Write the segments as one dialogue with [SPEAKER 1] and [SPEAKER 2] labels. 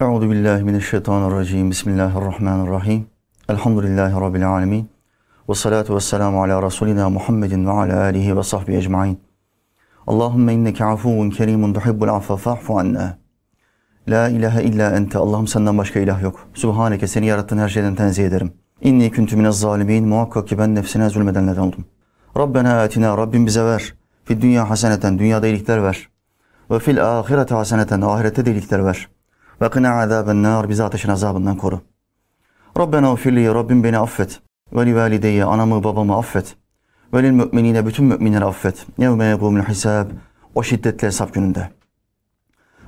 [SPEAKER 1] Euzu billahi mineşşeytanirracim. Bismillahirrahmanirrahim. Elhamdülillahi rabbil alamin. Ve salatu vesselamu ala rasulina Muhammedin ve ala alihi ve sahbihi ecmaîn. Allahümme inneke afuvun kerimun tuhibbul affe fa'fu anna. La ilahe illa ente. Allah'ım senden başka ilah yok. Subhaneke seni yarattığın her şeyden tenzih ederim. İnni küntü minez zalimin. Muhakkak ki ben nefsine zulmedenlerden oldum. Rabbena atina. Rabbim bize ver. Fid dünya haseneten. Dünyada iyilikler ver. Ve fil ahirete haseneten. Ahirette de iyilikler ver. Ve kına azaben nar. Bizi ateşin azabından koru. Rabbena ufirli. Rabbim beni affet. Ve li valideyye. Anamı babamı affet. Ve lil müminine. Bütün müminleri affet. Yevme yegumul hisab. O şiddetli hesap gününde.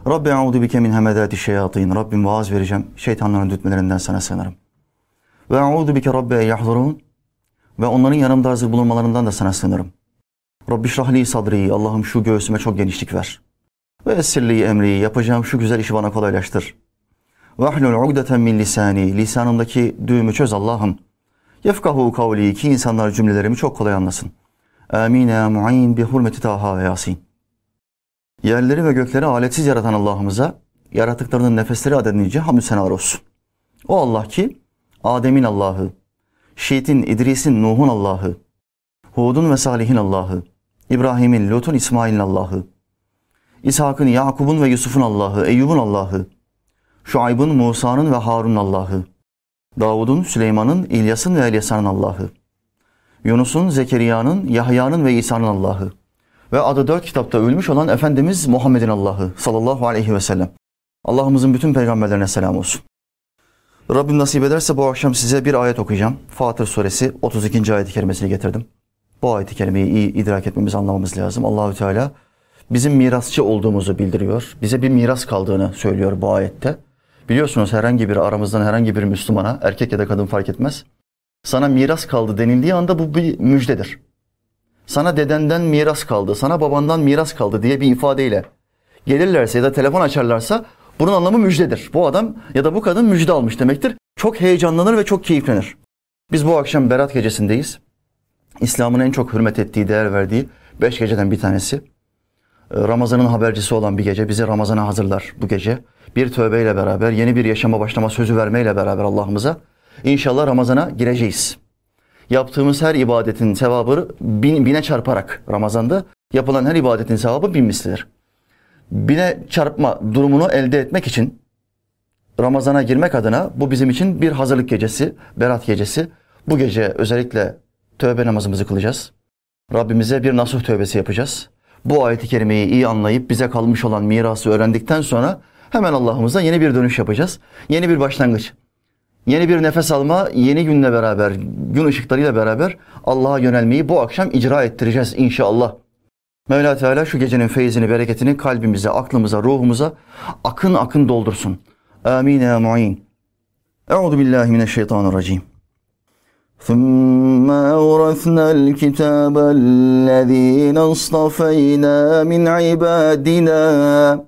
[SPEAKER 1] Rabbi eûzu bike min hemedâti şeyatîn. Rabbim vaaz vereceğim. Şeytanların dürtmelerinden sana sığınırım. Ve eûzu bike Rabbi en yahzurûn. Ve onların yanımda hazır bulunmalarından da sana sığınırım. Rabbi şrahli sadri. Allah'ım şu göğsüme çok genişlik ver. Ve essirli emri. Yapacağım şu güzel işi bana kolaylaştır. Ve ahlul ugdeten min lisani. Lisanımdaki düğümü çöz Allah'ım. Yefkahu kavli. Ki insanlar cümlelerimi çok kolay anlasın. Amin ya mu'in bi hurmeti Taha ve Yasin. Yerleri ve gökleri aletsiz yaratan Allah'ımıza yaratıklarının nefesleri adedince hamdü senalar olsun. O Allah ki Adem'in Allah'ı, Şiit'in, İdris'in, Nuh'un Allah'ı, Hud'un ve Salih'in Allah'ı, İbrahim'in, Lut'un, İsmail'in Allah'ı, İshak'ın, Yakub'un ve Yusuf'un Allah'ı, Eyyub'un Allah'ı, Şuayb'ın, Musa'nın ve Harun'un Allah'ı, Davud'un, Süleyman'ın, İlyas'ın ve Elyasa'nın Allah'ı, Yunus'un, Zekeriya'nın, Yahya'nın ve İsa'nın Allah'ı, ve adı dört kitapta ölmüş olan Efendimiz Muhammed'in Allah'ı sallallahu aleyhi ve sellem. Allah'ımızın bütün peygamberlerine selam olsun. Rabbim nasip ederse bu akşam size bir ayet okuyacağım. Fatır suresi 32. ayet-i kerimesini getirdim. Bu ayet-i kerimeyi iyi idrak etmemiz, anlamamız lazım. Allahü Teala bizim mirasçı olduğumuzu bildiriyor. Bize bir miras kaldığını söylüyor bu ayette. Biliyorsunuz herhangi bir aramızdan herhangi bir Müslümana, erkek ya da kadın fark etmez. Sana miras kaldı denildiği anda bu bir müjdedir sana dedenden miras kaldı, sana babandan miras kaldı diye bir ifadeyle gelirlerse ya da telefon açarlarsa bunun anlamı müjdedir. Bu adam ya da bu kadın müjde almış demektir. Çok heyecanlanır ve çok keyiflenir. Biz bu akşam Berat gecesindeyiz. İslam'ın en çok hürmet ettiği, değer verdiği beş geceden bir tanesi. Ramazan'ın habercisi olan bir gece. Bizi Ramazan'a hazırlar bu gece. Bir tövbeyle beraber, yeni bir yaşama başlama sözü vermeyle beraber Allah'ımıza inşallah Ramazan'a gireceğiz yaptığımız her ibadetin sevabı bin, bine çarparak Ramazan'da yapılan her ibadetin sevabı bin mislidir. Bine çarpma durumunu elde etmek için Ramazan'a girmek adına bu bizim için bir hazırlık gecesi, berat gecesi. Bu gece özellikle tövbe namazımızı kılacağız. Rabbimize bir nasuh tövbesi yapacağız. Bu ayeti kerimeyi iyi anlayıp bize kalmış olan mirası öğrendikten sonra hemen Allah'ımıza yeni bir dönüş yapacağız. Yeni bir başlangıç. Yeni bir nefes alma, yeni günle beraber, gün ışıklarıyla beraber Allah'a yönelmeyi bu akşam icra ettireceğiz inşallah. Mevla Teala şu gecenin feyzini, bereketini kalbimize, aklımıza, ruhumuza akın akın doldursun. Amin ya mu'in. Euzu billahi mineşşeytanirracim. ثم أورثنا الكتاب الذين اصطفينا من عبادنا.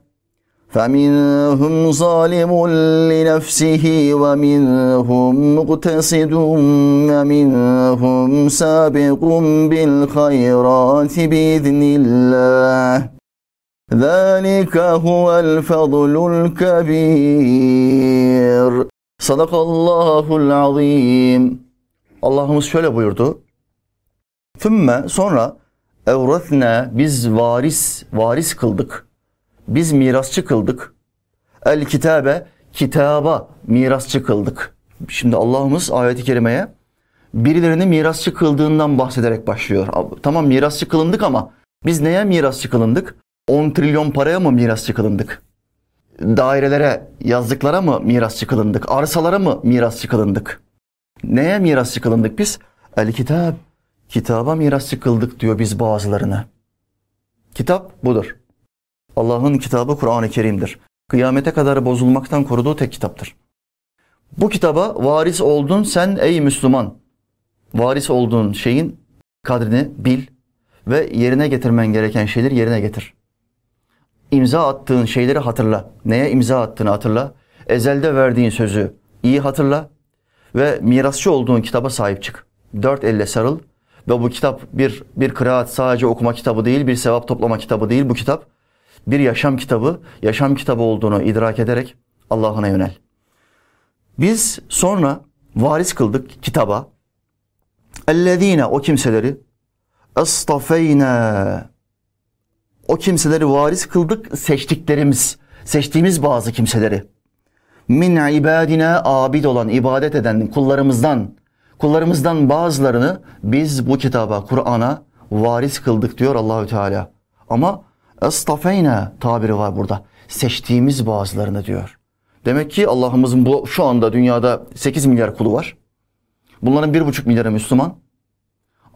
[SPEAKER 1] فمنهم ظالم لنفسه ومنهم مقتصد ومنهم سابق بالخيرات بإذن الله. ذلك هو الفضل الكبير. صدق الله العظيم. Allah'ımız şöyle buyurdu. Thümme sonra evretne biz varis varis kıldık biz mirasçı kıldık. El kitabe kitaba mirasçı kıldık. Şimdi Allah'ımız ayeti kerimeye birilerini mirasçı kıldığından bahsederek başlıyor. Tamam mirasçı kılındık ama biz neye mirasçı kılındık? 10 trilyon paraya mı mirasçı kılındık? Dairelere, yazdıklara mı mirasçı kılındık? Arsalara mı mirasçı kılındık? Neye mirasçı kılındık biz? El kitab. Kitaba mirasçı kıldık diyor biz bazılarını. Kitap budur. Allah'ın kitabı Kur'an-ı Kerim'dir. Kıyamete kadar bozulmaktan koruduğu tek kitaptır. Bu kitaba varis oldun sen ey Müslüman. Varis olduğun şeyin kadrini bil ve yerine getirmen gereken şeyleri yerine getir. İmza attığın şeyleri hatırla. Neye imza attığını hatırla. Ezelde verdiğin sözü iyi hatırla ve mirasçı olduğun kitaba sahip çık. Dört elle sarıl ve bu kitap bir bir kıraat sadece okuma kitabı değil, bir sevap toplama kitabı değil. Bu kitap bir yaşam kitabı, yaşam kitabı olduğunu idrak ederek Allah'ına yönel. Biz sonra varis kıldık kitaba. Ellezine o kimseleri estafeyne o kimseleri varis kıldık seçtiklerimiz, seçtiğimiz bazı kimseleri. Min ibadine abid olan, ibadet eden kullarımızdan, kullarımızdan bazılarını biz bu kitaba, Kur'an'a varis kıldık diyor Allahü Teala. Ama estafeyne tabiri var burada. Seçtiğimiz bazılarını diyor. Demek ki Allah'ımızın bu şu anda dünyada 8 milyar kulu var. Bunların 1,5 milyarı Müslüman.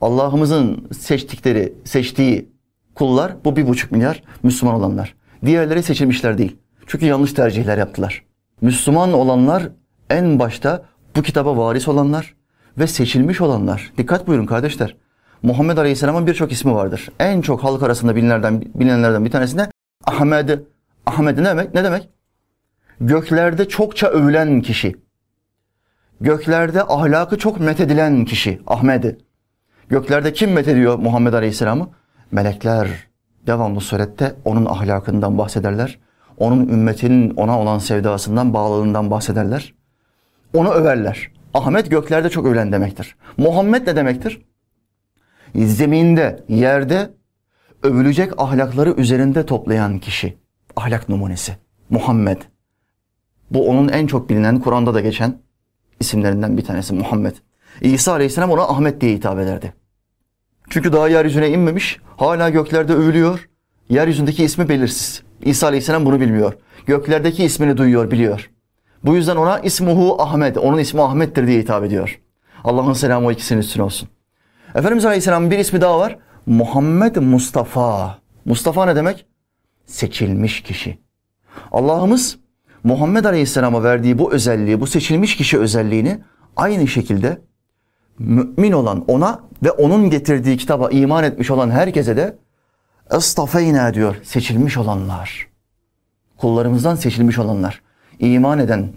[SPEAKER 1] Allah'ımızın seçtikleri, seçtiği kullar bu 1,5 milyar Müslüman olanlar. Diğerleri seçilmişler değil. Çünkü yanlış tercihler yaptılar. Müslüman olanlar en başta bu kitaba varis olanlar ve seçilmiş olanlar. Dikkat buyurun kardeşler. Muhammed Aleyhisselam'ın birçok ismi vardır. En çok halk arasında bilinenlerden, bilinenlerden bir tanesi de Ahmed. Ahmed ne demek? Ne demek? Göklerde çokça övülen kişi. Göklerde ahlakı çok methedilen kişi. Ahmet'i. Göklerde kim methediyor Muhammed Aleyhisselam'ı? Melekler devamlı surette onun ahlakından bahsederler. Onun ümmetinin ona olan sevdasından, bağlılığından bahsederler. Onu överler. Ahmet göklerde çok övülen demektir. Muhammed ne demektir? Zeminde, yerde övülecek ahlakları üzerinde toplayan kişi. Ahlak numunesi. Muhammed. Bu onun en çok bilinen, Kur'an'da da geçen isimlerinden bir tanesi Muhammed. İsa Aleyhisselam ona Ahmet diye hitap ederdi. Çünkü daha yeryüzüne inmemiş, hala göklerde övülüyor. Yeryüzündeki ismi belirsiz. İsa Aleyhisselam bunu bilmiyor. Göklerdeki ismini duyuyor, biliyor. Bu yüzden ona ismuhu Ahmet, onun ismi Ahmet'tir diye hitap ediyor. Allah'ın selamı o ikisinin üstüne olsun. Efendimiz Aleyhisselam'ın bir ismi daha var. Muhammed Mustafa. Mustafa ne demek? Seçilmiş kişi. Allah'ımız Muhammed Aleyhisselam'a verdiği bu özelliği, bu seçilmiş kişi özelliğini aynı şekilde mümin olan ona ve onun getirdiği kitaba iman etmiş olan herkese de estafeyna diyor. Seçilmiş olanlar. Kullarımızdan seçilmiş olanlar. iman eden,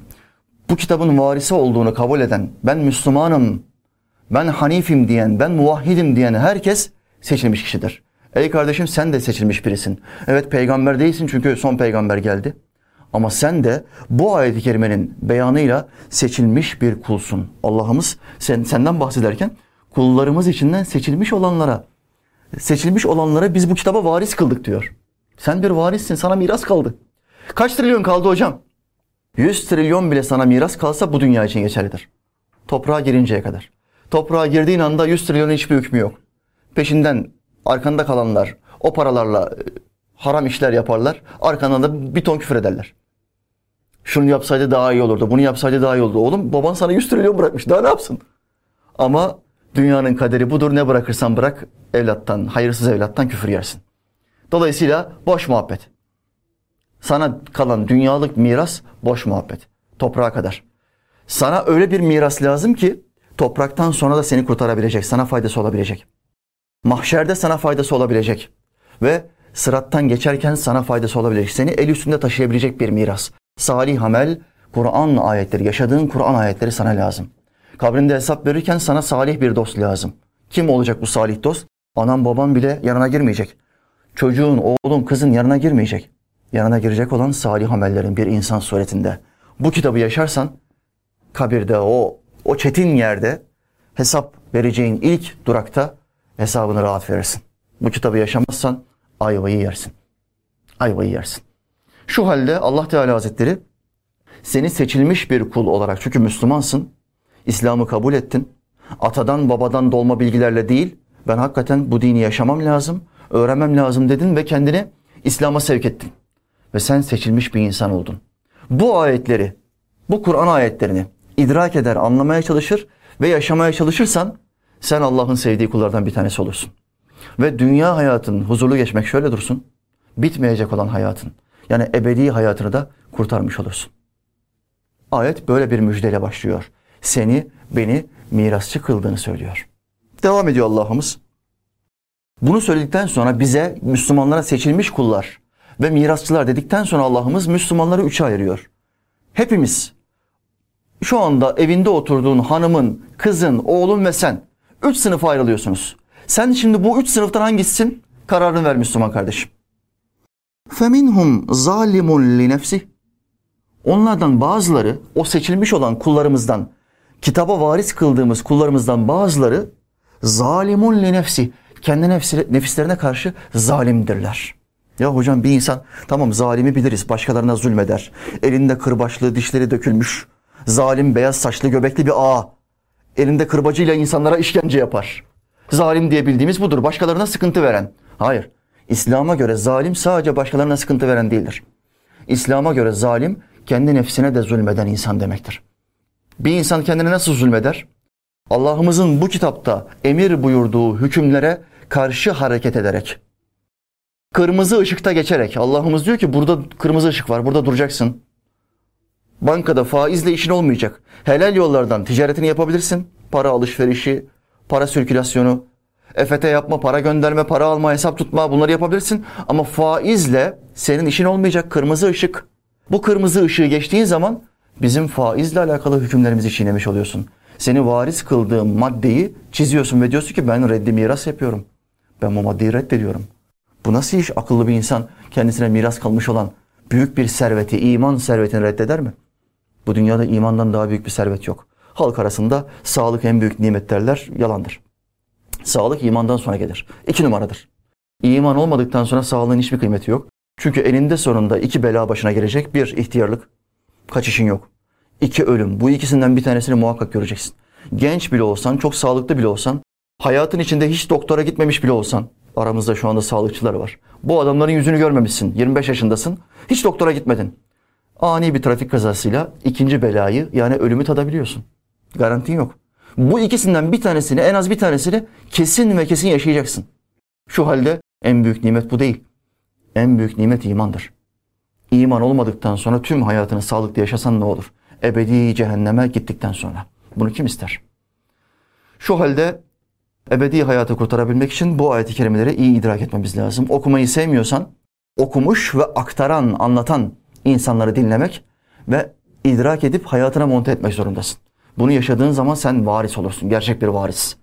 [SPEAKER 1] bu kitabın varisi olduğunu kabul eden, ben Müslümanım, ben Hanifim diyen, ben muvahhidim diyen herkes seçilmiş kişidir. Ey kardeşim sen de seçilmiş birisin. Evet peygamber değilsin çünkü son peygamber geldi. Ama sen de bu ayet-i kerimenin beyanıyla seçilmiş bir kulsun. Allah'ımız sen, senden bahsederken kullarımız içinden seçilmiş olanlara, seçilmiş olanlara biz bu kitaba varis kıldık diyor. Sen bir varissin, sana miras kaldı. Kaç trilyon kaldı hocam? 100 trilyon bile sana miras kalsa bu dünya için geçerlidir. Toprağa girinceye kadar. Toprağa girdiğin anda 100 trilyonun hiçbir hükmü yok. Peşinden arkanda kalanlar o paralarla e, haram işler yaparlar. Arkandan da bir ton küfür ederler. Şunu yapsaydı daha iyi olurdu. Bunu yapsaydı daha iyi olurdu. Oğlum baban sana 100 trilyon bırakmış. Daha ne yapsın? Ama dünyanın kaderi budur. Ne bırakırsan bırak evlattan, hayırsız evlattan küfür yersin. Dolayısıyla boş muhabbet. Sana kalan dünyalık miras boş muhabbet. Toprağa kadar. Sana öyle bir miras lazım ki topraktan sonra da seni kurtarabilecek, sana faydası olabilecek. Mahşerde sana faydası olabilecek. Ve sırattan geçerken sana faydası olabilecek. Seni el üstünde taşıyabilecek bir miras. Salih amel, Kur'an ayetleri, yaşadığın Kur'an ayetleri sana lazım. Kabrinde hesap verirken sana salih bir dost lazım. Kim olacak bu salih dost? Anan baban bile yanına girmeyecek. Çocuğun, oğlun, kızın yanına girmeyecek. Yanına girecek olan salih amellerin bir insan suretinde. Bu kitabı yaşarsan kabirde o o çetin yerde hesap vereceğin ilk durakta hesabını rahat verirsin. Bu kitabı yaşamazsan ayvayı yersin. Ayvayı yersin. Şu halde Allah Teala Hazretleri seni seçilmiş bir kul olarak çünkü Müslümansın, İslam'ı kabul ettin. Atadan babadan dolma bilgilerle değil, ben hakikaten bu dini yaşamam lazım, öğrenmem lazım dedin ve kendini İslam'a sevk ettin. Ve sen seçilmiş bir insan oldun. Bu ayetleri, bu Kur'an ayetlerini idrak eder, anlamaya çalışır ve yaşamaya çalışırsan sen Allah'ın sevdiği kullardan bir tanesi olursun. Ve dünya hayatın huzurlu geçmek şöyle dursun. Bitmeyecek olan hayatın yani ebedi hayatını da kurtarmış olursun. Ayet böyle bir müjdeyle başlıyor Seni, beni mirasçı kıldığını söylüyor. Devam ediyor Allah'ımız. Bunu söyledikten sonra bize Müslümanlara seçilmiş kullar ve mirasçılar dedikten sonra Allah'ımız Müslümanları üçe ayırıyor. Hepimiz şu anda evinde oturduğun hanımın, kızın, oğlun ve sen üç sınıfa ayrılıyorsunuz. Sen şimdi bu üç sınıftan hangisisin? Kararını ver Müslüman kardeşim. فَمِنْهُمْ ظَالِمٌ لِنَفْسِهِ Onlardan bazıları o seçilmiş olan kullarımızdan, kitaba varis kıldığımız kullarımızdan bazıları zalimun li nefsi, kendi nefislerine karşı zalimdirler. Ya hocam bir insan tamam zalimi biliriz başkalarına zulmeder. Elinde kırbaçlı dişleri dökülmüş. Zalim beyaz saçlı göbekli bir ağa. Elinde kırbacıyla insanlara işkence yapar. Zalim diye bildiğimiz budur. Başkalarına sıkıntı veren. Hayır. İslam'a göre zalim sadece başkalarına sıkıntı veren değildir. İslam'a göre zalim kendi nefsine de zulmeden insan demektir. Bir insan kendine nasıl zulmeder? Allah'ımızın bu kitapta emir buyurduğu hükümlere karşı hareket ederek. Kırmızı ışıkta geçerek. Allah'ımız diyor ki burada kırmızı ışık var, burada duracaksın. Bankada faizle işin olmayacak. Helal yollardan ticaretini yapabilirsin. Para alışverişi, para sirkülasyonu, EFT yapma, para gönderme, para alma, hesap tutma bunları yapabilirsin. Ama faizle senin işin olmayacak kırmızı ışık. Bu kırmızı ışığı geçtiğin zaman bizim faizle alakalı hükümlerimizi çiğnemiş oluyorsun. Seni varis kıldığım maddeyi çiziyorsun ve diyorsun ki ben reddi miras yapıyorum. Ben bu maddeyi reddediyorum. Bu nasıl iş? Akıllı bir insan kendisine miras kalmış olan büyük bir serveti, iman servetini reddeder mi? Bu dünyada imandan daha büyük bir servet yok. Halk arasında sağlık en büyük nimet derler, yalandır. Sağlık imandan sonra gelir. İki numaradır. İman olmadıktan sonra sağlığın hiçbir kıymeti yok. Çünkü elinde sonunda iki bela başına gelecek. Bir, ihtiyarlık. Kaçışın yok. İki, ölüm. Bu ikisinden bir tanesini muhakkak göreceksin. Genç bile olsan, çok sağlıklı bile olsan, hayatın içinde hiç doktora gitmemiş bile olsan, aramızda şu anda sağlıkçılar var. Bu adamların yüzünü görmemişsin. 25 yaşındasın. Hiç doktora gitmedin. Ani bir trafik kazasıyla ikinci belayı yani ölümü tadabiliyorsun. Garantin yok. Bu ikisinden bir tanesini en az bir tanesini kesin ve kesin yaşayacaksın. Şu halde en büyük nimet bu değil. En büyük nimet imandır. İman olmadıktan sonra tüm hayatını sağlıklı yaşasan ne olur? Ebedi cehenneme gittikten sonra. Bunu kim ister? Şu halde ebedi hayatı kurtarabilmek için bu ayeti kerimeleri iyi idrak etmemiz lazım. Okumayı sevmiyorsan okumuş ve aktaran, anlatan insanları dinlemek ve idrak edip hayatına monte etmek zorundasın. Bunu yaşadığın zaman sen varis olursun. Gerçek bir varis.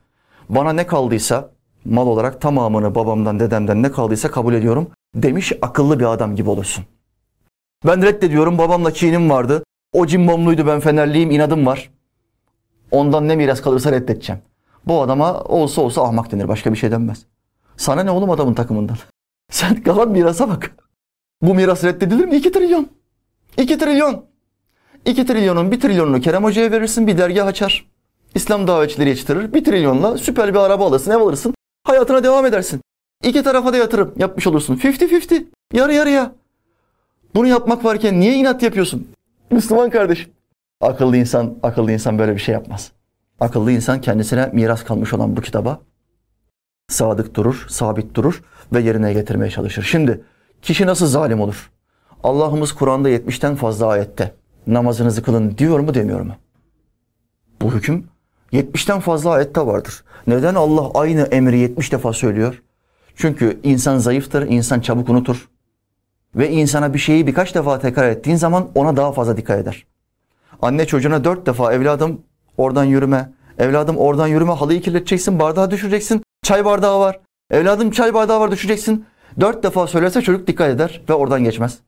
[SPEAKER 1] Bana ne kaldıysa mal olarak tamamını babamdan, dedemden ne kaldıysa kabul ediyorum demiş akıllı bir adam gibi olursun. Ben reddediyorum babamla kinim vardı. O cimbomluydu ben fenerliyim inadım var. Ondan ne miras kalırsa reddedeceğim. Bu adama olsa olsa ahmak denir başka bir şey denmez. Sana ne oğlum adamın takımından? Sen kalan mirasa bak. Bu miras reddedilir mi? 2 trilyon. 2 trilyon. 2 trilyonun 1 trilyonunu Kerem Hoca'ya verirsin bir dergah açar. İslam davetçileri yetiştirir. 1 trilyonla süper bir araba alırsın, ev alırsın. Hayatına devam edersin. İki tarafa da yatırım yapmış olursun. 50-50. Yarı yarıya. Bunu yapmak varken niye inat yapıyorsun? Müslüman kardeşim. Akıllı insan, akıllı insan böyle bir şey yapmaz. Akıllı insan kendisine miras kalmış olan bu kitaba sadık durur, sabit durur ve yerine getirmeye çalışır. Şimdi kişi nasıl zalim olur? Allah'ımız Kur'an'da 70'ten fazla ayette namazınızı kılın diyor mu demiyor mu? Bu hüküm 70'ten fazla ayette vardır. Neden Allah aynı emri 70 defa söylüyor? Çünkü insan zayıftır, insan çabuk unutur. Ve insana bir şeyi birkaç defa tekrar ettiğin zaman ona daha fazla dikkat eder. Anne çocuğuna dört defa evladım oradan yürüme, evladım oradan yürüme, halıyı kirleteceksin, bardağı düşüreceksin, çay bardağı var. Evladım çay bardağı var düşeceksin. Dört defa söylerse çocuk dikkat eder ve oradan geçmez.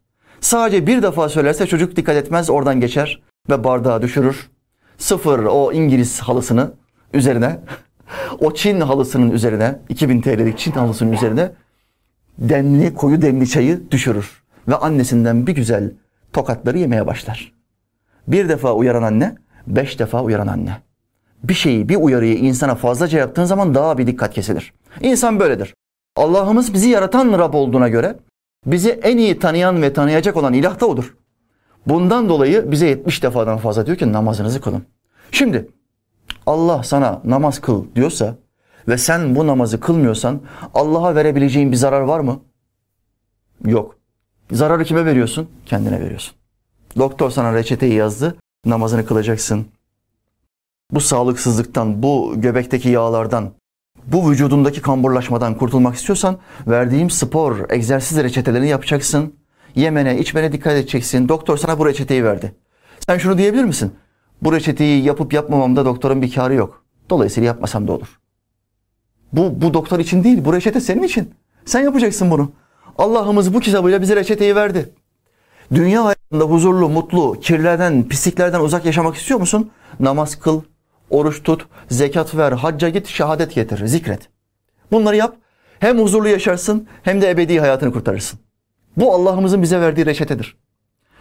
[SPEAKER 1] Sadece bir defa söylerse çocuk dikkat etmez oradan geçer ve bardağı düşürür. Sıfır o İngiliz halısını üzerine, o Çin halısının üzerine, 2000 TL'lik Çin halısının üzerine demli, koyu demli çayı düşürür. Ve annesinden bir güzel tokatları yemeye başlar. Bir defa uyaran anne, beş defa uyaran anne. Bir şeyi, bir uyarıyı insana fazlaca yaptığın zaman daha bir dikkat kesilir. İnsan böyledir. Allah'ımız bizi yaratan Rab olduğuna göre bizi en iyi tanıyan ve tanıyacak olan ilah da odur. Bundan dolayı bize 70 defadan fazla diyor ki namazınızı kılın. Şimdi Allah sana namaz kıl diyorsa ve sen bu namazı kılmıyorsan Allah'a verebileceğin bir zarar var mı? Yok. Zararı kime veriyorsun? Kendine veriyorsun. Doktor sana reçeteyi yazdı. Namazını kılacaksın. Bu sağlıksızlıktan, bu göbekteki yağlardan, bu vücudundaki kamburlaşmadan kurtulmak istiyorsan verdiğim spor, egzersiz reçetelerini yapacaksın. Yemene, içmene dikkat edeceksin. Doktor sana bu reçeteyi verdi. Sen şunu diyebilir misin? Bu reçeteyi yapıp yapmamamda doktorun bir karı yok. Dolayısıyla yapmasam da olur. Bu, bu doktor için değil, bu reçete senin için. Sen yapacaksın bunu. Allah'ımız bu kitabıyla bize reçeteyi verdi. Dünya hayatında huzurlu, mutlu, kirlerden, pisliklerden uzak yaşamak istiyor musun? Namaz kıl, oruç tut, zekat ver, hacca git, şehadet getir, zikret. Bunları yap. Hem huzurlu yaşarsın hem de ebedi hayatını kurtarırsın. Bu Allah'ımızın bize verdiği reçetedir.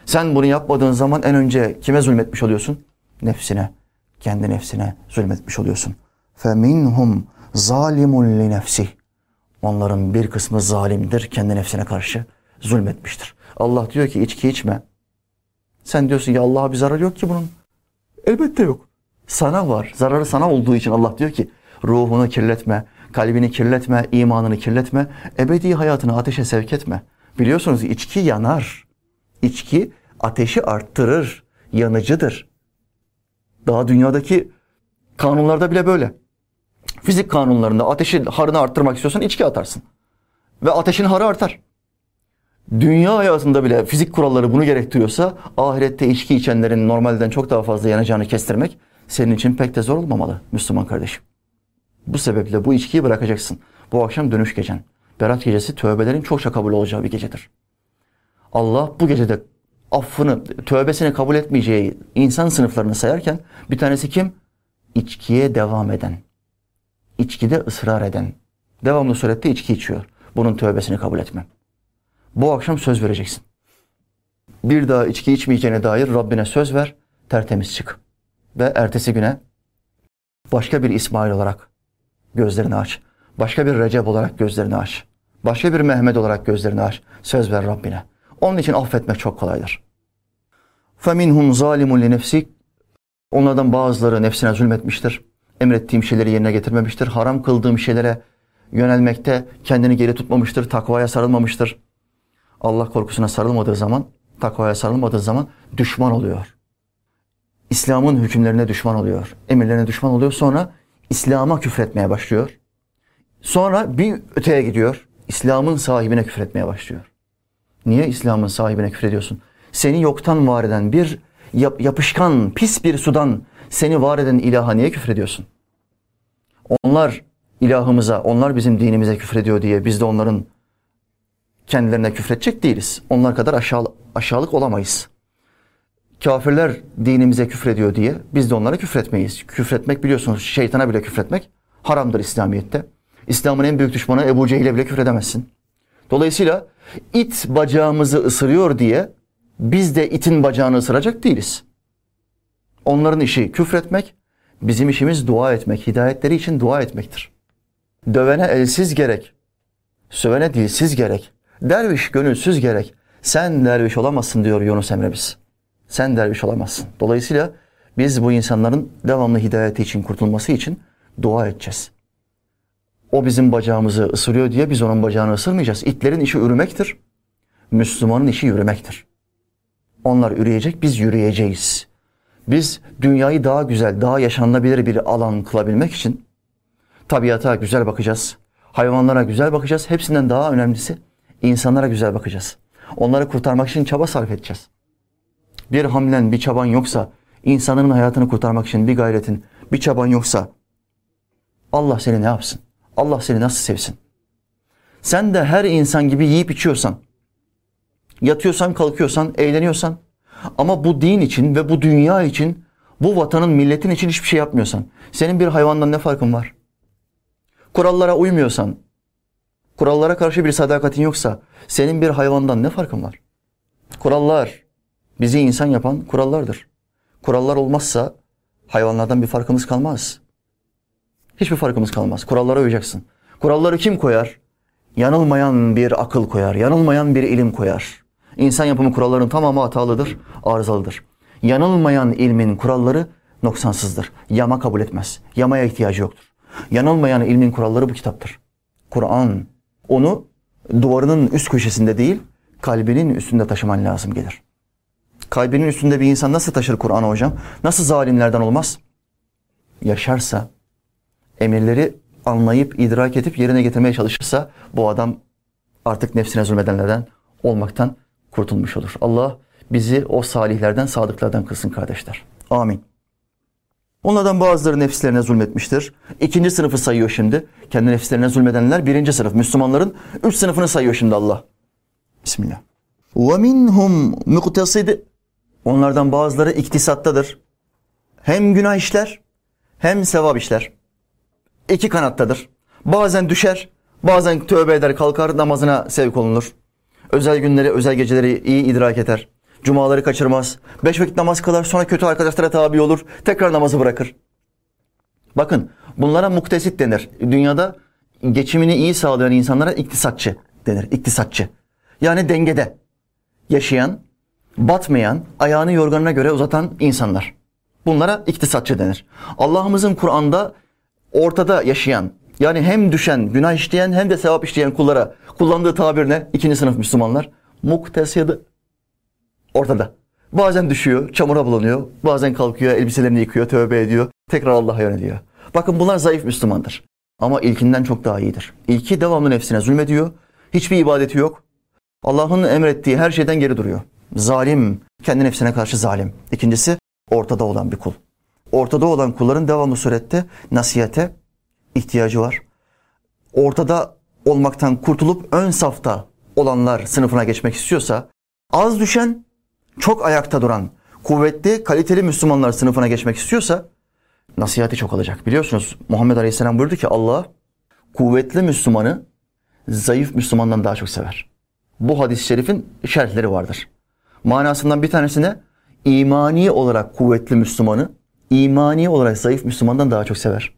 [SPEAKER 1] Sen bunu yapmadığın zaman en önce kime zulmetmiş oluyorsun? Nefsine. Kendi nefsine zulmetmiş oluyorsun. فَمِنْهُمْ zalimun li nefsih. Onların bir kısmı zalimdir, kendi nefsine karşı zulmetmiştir. Allah diyor ki içki içme. Sen diyorsun ya Allah'a bir zarar yok ki bunun. Elbette yok. Sana var. Zararı sana olduğu için Allah diyor ki ruhunu kirletme, kalbini kirletme, imanını kirletme, ebedi hayatını ateşe sevk etme. Biliyorsunuz içki yanar. İçki ateşi arttırır, yanıcıdır. Daha dünyadaki kanunlarda bile böyle. Fizik kanunlarında ateşin harını arttırmak istiyorsan içki atarsın. Ve ateşin harı artar. Dünya hayatında bile fizik kuralları bunu gerektiriyorsa ahirette içki içenlerin normalden çok daha fazla yanacağını kestirmek senin için pek de zor olmamalı Müslüman kardeşim. Bu sebeple bu içkiyi bırakacaksın. Bu akşam dönüş gecen. Berat gecesi tövbelerin çokça kabul olacağı bir gecedir. Allah bu gecede affını, tövbesini kabul etmeyeceği insan sınıflarını sayarken bir tanesi kim? İçkiye devam eden İçkide ısrar eden. Devamlı surette içki içiyor. Bunun tövbesini kabul etmem. Bu akşam söz vereceksin. Bir daha içki içmeyeceğine dair Rabbine söz ver, tertemiz çık. Ve ertesi güne başka bir İsmail olarak gözlerini aç. Başka bir Recep olarak gözlerini aç. Başka bir Mehmet olarak gözlerini aç. Söz ver Rabbine. Onun için affetmek çok kolaydır. فَمِنْهُمْ ظَالِمٌ لِنَفْسِكَ Onlardan bazıları nefsine zulmetmiştir. Emrettiğim şeyleri yerine getirmemiştir. Haram kıldığım şeylere yönelmekte kendini geri tutmamıştır. Takvaya sarılmamıştır. Allah korkusuna sarılmadığı zaman, takvaya sarılmadığı zaman düşman oluyor. İslam'ın hükümlerine düşman oluyor. Emirlerine düşman oluyor. Sonra İslam'a küfretmeye başlıyor. Sonra bir öteye gidiyor. İslam'ın sahibine küfretmeye başlıyor. Niye İslam'ın sahibine küfrediyorsun? Seni yoktan var eden bir yap, yapışkan, pis bir sudan seni var eden ilaha niye küfrediyorsun? Onlar ilahımıza, onlar bizim dinimize küfrediyor diye biz de onların kendilerine küfredecek değiliz. Onlar kadar aşağı, aşağılık olamayız. Kafirler dinimize küfrediyor diye biz de onlara küfretmeyiz. Küfretmek biliyorsunuz şeytana bile küfretmek haramdır İslamiyet'te. İslam'ın en büyük düşmanı Ebu Cehil'e bile küfredemezsin. Dolayısıyla it bacağımızı ısırıyor diye biz de itin bacağını ısıracak değiliz. Onların işi küfretmek, bizim işimiz dua etmek, hidayetleri için dua etmektir. Dövene elsiz gerek, sövene dilsiz gerek, derviş gönülsüz gerek. Sen derviş olamazsın diyor Yunus Emre biz. Sen derviş olamazsın. Dolayısıyla biz bu insanların devamlı hidayeti için, kurtulması için dua edeceğiz. O bizim bacağımızı ısırıyor diye biz onun bacağını ısırmayacağız. İtlerin işi ürümektir. Müslümanın işi yürümektir. Onlar üreyecek, biz yürüyeceğiz. Biz dünyayı daha güzel, daha yaşanılabilir bir alan kılabilmek için tabiata güzel bakacağız. Hayvanlara güzel bakacağız. Hepsinden daha önemlisi insanlara güzel bakacağız. Onları kurtarmak için çaba sarf edeceğiz. Bir hamlen, bir çaban yoksa, insanın hayatını kurtarmak için bir gayretin, bir çaban yoksa Allah seni ne yapsın? Allah seni nasıl sevsin? Sen de her insan gibi yiyip içiyorsan, yatıyorsan, kalkıyorsan, eğleniyorsan ama bu din için ve bu dünya için, bu vatanın, milletin için hiçbir şey yapmıyorsan, senin bir hayvandan ne farkın var? Kurallara uymuyorsan, kurallara karşı bir sadakatin yoksa, senin bir hayvandan ne farkın var? Kurallar, bizi insan yapan kurallardır. Kurallar olmazsa hayvanlardan bir farkımız kalmaz. Hiçbir farkımız kalmaz. Kurallara uyacaksın. Kuralları kim koyar? Yanılmayan bir akıl koyar, yanılmayan bir ilim koyar. İnsan yapımı kuralların tamamı hatalıdır, arızalıdır. Yanılmayan ilmin kuralları noksansızdır. Yama kabul etmez. Yamaya ihtiyacı yoktur. Yanılmayan ilmin kuralları bu kitaptır. Kur'an. Onu duvarının üst köşesinde değil, kalbinin üstünde taşıman lazım gelir. Kalbinin üstünde bir insan nasıl taşır Kur'an'ı hocam? Nasıl zalimlerden olmaz? Yaşarsa, emirleri anlayıp, idrak edip yerine getirmeye çalışırsa bu adam artık nefsine zulmedenlerden olmaktan kurtulmuş olur. Allah bizi o salihlerden, sadıklardan kılsın kardeşler. Amin. Onlardan bazıları nefislerine zulmetmiştir. İkinci sınıfı sayıyor şimdi. Kendi nefislerine zulmedenler birinci sınıf. Müslümanların üç sınıfını sayıyor şimdi Allah. Bismillah. Minhum muktasid. Onlardan bazıları iktisattadır. Hem günah işler hem sevap işler. İki kanattadır. Bazen düşer, bazen tövbe eder, kalkar namazına sevk olunur. Özel günleri, özel geceleri iyi idrak eder. Cumaları kaçırmaz. Beş vakit namaz kılar, sonra kötü arkadaşlara tabi olur. Tekrar namazı bırakır. Bakın bunlara muktesit denir. Dünyada geçimini iyi sağlayan insanlara iktisatçı denir. İktisatçı. Yani dengede yaşayan, batmayan, ayağını yorganına göre uzatan insanlar. Bunlara iktisatçı denir. Allah'ımızın Kur'an'da ortada yaşayan, yani hem düşen, günah işleyen hem de sevap işleyen kullara kullandığı tabir ne? İkinci sınıf Müslümanlar. Muktesedı. Ortada. Bazen düşüyor, çamura bulanıyor. Bazen kalkıyor, elbiselerini yıkıyor, tövbe ediyor. Tekrar Allah'a yöneliyor. Bakın bunlar zayıf Müslümandır. Ama ilkinden çok daha iyidir. İlki devamlı nefsine zulmediyor. Hiçbir ibadeti yok. Allah'ın emrettiği her şeyden geri duruyor. Zalim, kendi nefsine karşı zalim. İkincisi ortada olan bir kul. Ortada olan kulların devamlı surette nasihate ihtiyacı var. Ortada olmaktan kurtulup ön safta olanlar sınıfına geçmek istiyorsa az düşen, çok ayakta duran, kuvvetli, kaliteli Müslümanlar sınıfına geçmek istiyorsa nasihati çok alacak. Biliyorsunuz Muhammed Aleyhisselam buyurdu ki Allah kuvvetli Müslümanı zayıf Müslümandan daha çok sever. Bu hadis-i şerifin şerhleri vardır. Manasından bir tanesine imani olarak kuvvetli Müslümanı imani olarak zayıf Müslümandan daha çok sever.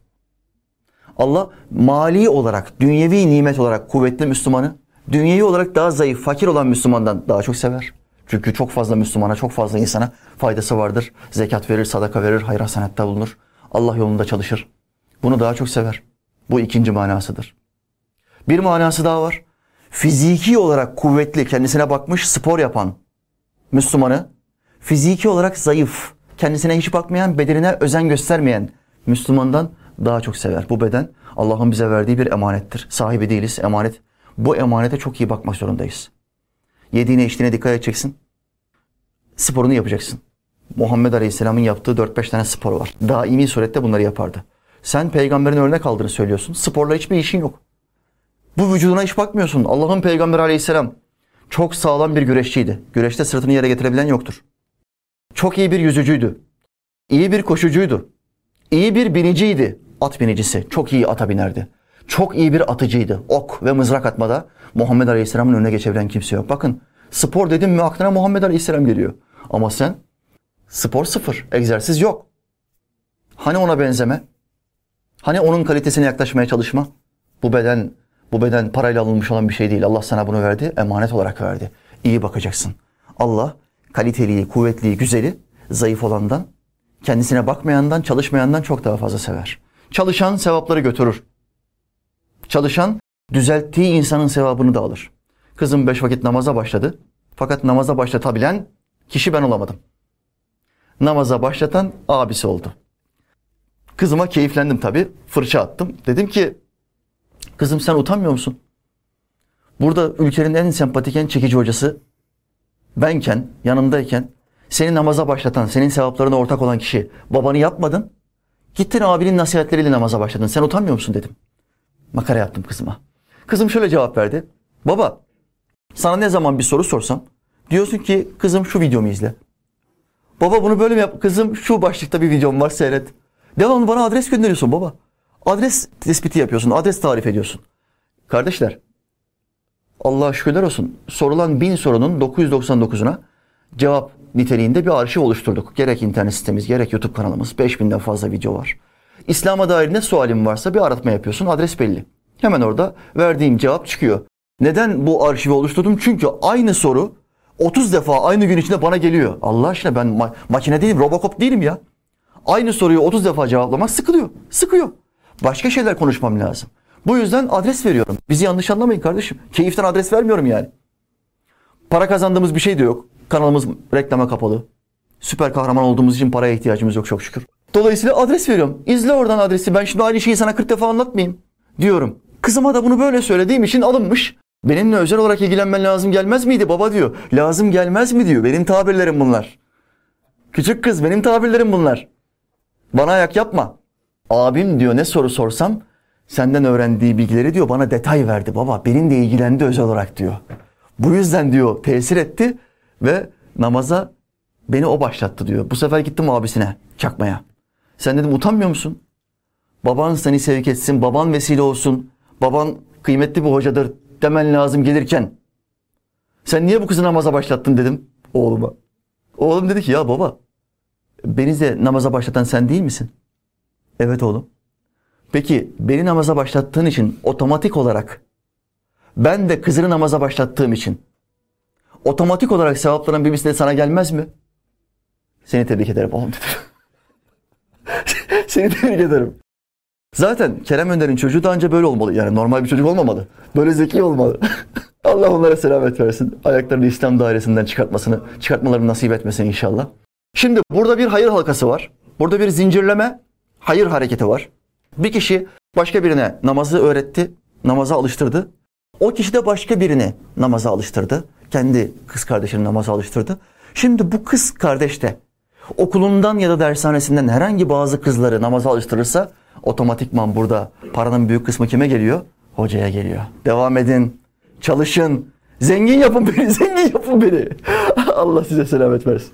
[SPEAKER 1] Allah mali olarak, dünyevi nimet olarak kuvvetli Müslümanı, dünyevi olarak daha zayıf, fakir olan Müslümandan daha çok sever. Çünkü çok fazla Müslümana, çok fazla insana faydası vardır. Zekat verir, sadaka verir, hayır hasenatta bulunur. Allah yolunda çalışır. Bunu daha çok sever. Bu ikinci manasıdır. Bir manası daha var. Fiziki olarak kuvvetli, kendisine bakmış, spor yapan Müslümanı, fiziki olarak zayıf, kendisine hiç bakmayan, bedenine özen göstermeyen Müslümandan daha çok sever. Bu beden Allah'ın bize verdiği bir emanettir. Sahibi değiliz, emanet. Bu emanete çok iyi bakmak zorundayız. Yediğine içtiğine dikkat edeceksin. Sporunu yapacaksın. Muhammed Aleyhisselam'ın yaptığı 4-5 tane spor var. Daimi surette bunları yapardı. Sen peygamberin örnek aldığını söylüyorsun. Sporla hiçbir işin yok. Bu vücuduna hiç bakmıyorsun. Allah'ın peygamberi aleyhisselam çok sağlam bir güreşçiydi. Güreşte sırtını yere getirebilen yoktur. Çok iyi bir yüzücüydü. İyi bir koşucuydu. İyi bir biniciydi. At binicisi. Çok iyi ata binerdi. Çok iyi bir atıcıydı. Ok ve mızrak atmada Muhammed Aleyhisselam'ın önüne geçebilen kimse yok. Bakın spor dedim mi aklına Muhammed Aleyhisselam geliyor. Ama sen spor sıfır. Egzersiz yok. Hani ona benzeme? Hani onun kalitesine yaklaşmaya çalışma? Bu beden bu beden parayla alınmış olan bir şey değil. Allah sana bunu verdi, emanet olarak verdi. İyi bakacaksın. Allah kaliteliyi, kuvvetliyi, güzeli zayıf olandan, kendisine bakmayandan, çalışmayandan çok daha fazla sever. Çalışan sevapları götürür. Çalışan düzelttiği insanın sevabını da alır. Kızım beş vakit namaza başladı. Fakat namaza başlatabilen kişi ben olamadım. Namaza başlatan abisi oldu. Kızıma keyiflendim tabii. Fırça attım. Dedim ki kızım sen utanmıyor musun? Burada ülkenin en sempatik, en çekici hocası benken, yanımdayken seni namaza başlatan, senin sevaplarına ortak olan kişi babanı yapmadın. Gittin abinin nasihatleriyle namaza başladın. Sen utanmıyor musun dedim. Makara yaptım kızıma. Kızım şöyle cevap verdi. Baba sana ne zaman bir soru sorsam diyorsun ki kızım şu videomu izle. Baba bunu böyle mi yap? Kızım şu başlıkta bir videom var seyret. Devamlı bana adres gönderiyorsun baba. Adres tespiti yapıyorsun, adres tarif ediyorsun. Kardeşler, Allah'a şükürler olsun. Sorulan bin sorunun 999'una cevap niteliğinde bir arşiv oluşturduk. Gerek internet sitemiz, gerek YouTube kanalımız. 5000'den fazla video var. İslam'a dair ne sualim varsa bir aratma yapıyorsun. Adres belli. Hemen orada verdiğim cevap çıkıyor. Neden bu arşivi oluşturdum? Çünkü aynı soru 30 defa aynı gün içinde bana geliyor. Allah aşkına ben ma- makine değilim, Robocop değilim ya. Aynı soruyu 30 defa cevaplamak sıkılıyor. Sıkıyor. Başka şeyler konuşmam lazım. Bu yüzden adres veriyorum. Bizi yanlış anlamayın kardeşim. Keyiften adres vermiyorum yani. Para kazandığımız bir şey de yok. Kanalımız reklama kapalı. Süper kahraman olduğumuz için paraya ihtiyacımız yok çok şükür. Dolayısıyla adres veriyorum. İzle oradan adresi. Ben şimdi aynı şeyi sana 40 defa anlatmayayım. Diyorum. Kızıma da bunu böyle söylediğim için alınmış. Benimle özel olarak ilgilenmen lazım gelmez miydi baba diyor. Lazım gelmez mi diyor. Benim tabirlerim bunlar. Küçük kız benim tabirlerim bunlar. Bana ayak yapma. Abim diyor ne soru sorsam senden öğrendiği bilgileri diyor bana detay verdi baba. Benimle ilgilendi özel olarak diyor. Bu yüzden diyor tesir etti ve namaza beni o başlattı diyor. Bu sefer gittim abisine çakmaya. Sen dedim utanmıyor musun? Baban seni sevk etsin, baban vesile olsun, baban kıymetli bir hocadır demen lazım gelirken. Sen niye bu kızı namaza başlattın dedim oğluma. Oğlum dedi ki ya baba beni de namaza başlatan sen değil misin? Evet oğlum. Peki beni namaza başlattığın için otomatik olarak ben de kızını namaza başlattığım için otomatik olarak sevapların bir de sana gelmez mi? Seni tebrik ederim oğlum dedi. Seni tebrik ederim. Zaten Kerem Önder'in çocuğu da önce böyle olmalı. Yani normal bir çocuk olmamalı. Böyle zeki olmalı. Allah onlara selamet versin. Ayaklarını İslam dairesinden çıkartmasını, çıkartmalarını nasip etmesin inşallah. Şimdi burada bir hayır halkası var. Burada bir zincirleme hayır hareketi var. Bir kişi başka birine namazı öğretti, namaza alıştırdı. O kişi de başka birini namaza alıştırdı. Kendi kız kardeşini namaza alıştırdı. Şimdi bu kız kardeş de okulundan ya da dershanesinden herhangi bazı kızları namaza alıştırırsa otomatikman burada paranın büyük kısmı kime geliyor? Hocaya geliyor. Devam edin, çalışın, zengin yapın beni, zengin yapın beni. Allah size selamet versin.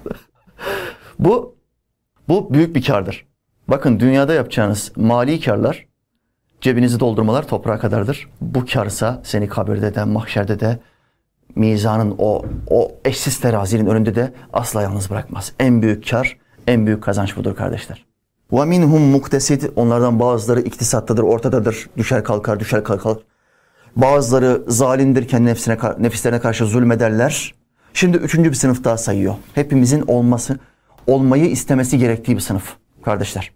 [SPEAKER 1] bu bu büyük bir kardır. Bakın dünyada yapacağınız mali karlar, cebinizi doldurmalar toprağa kadardır. Bu karsa seni kabirde de, mahşerde de, mizanın o, o eşsiz terazinin önünde de asla yalnız bırakmaz. En büyük kar, en büyük kazanç budur kardeşler. وَمِنْهُمْ muktesid Onlardan bazıları iktisattadır, ortadadır. Düşer kalkar, düşer kalkar. Bazıları zalimdir, kendi nefsine, nefislerine karşı zulmederler. Şimdi üçüncü bir sınıf daha sayıyor. Hepimizin olması, olmayı istemesi gerektiği bir sınıf kardeşler.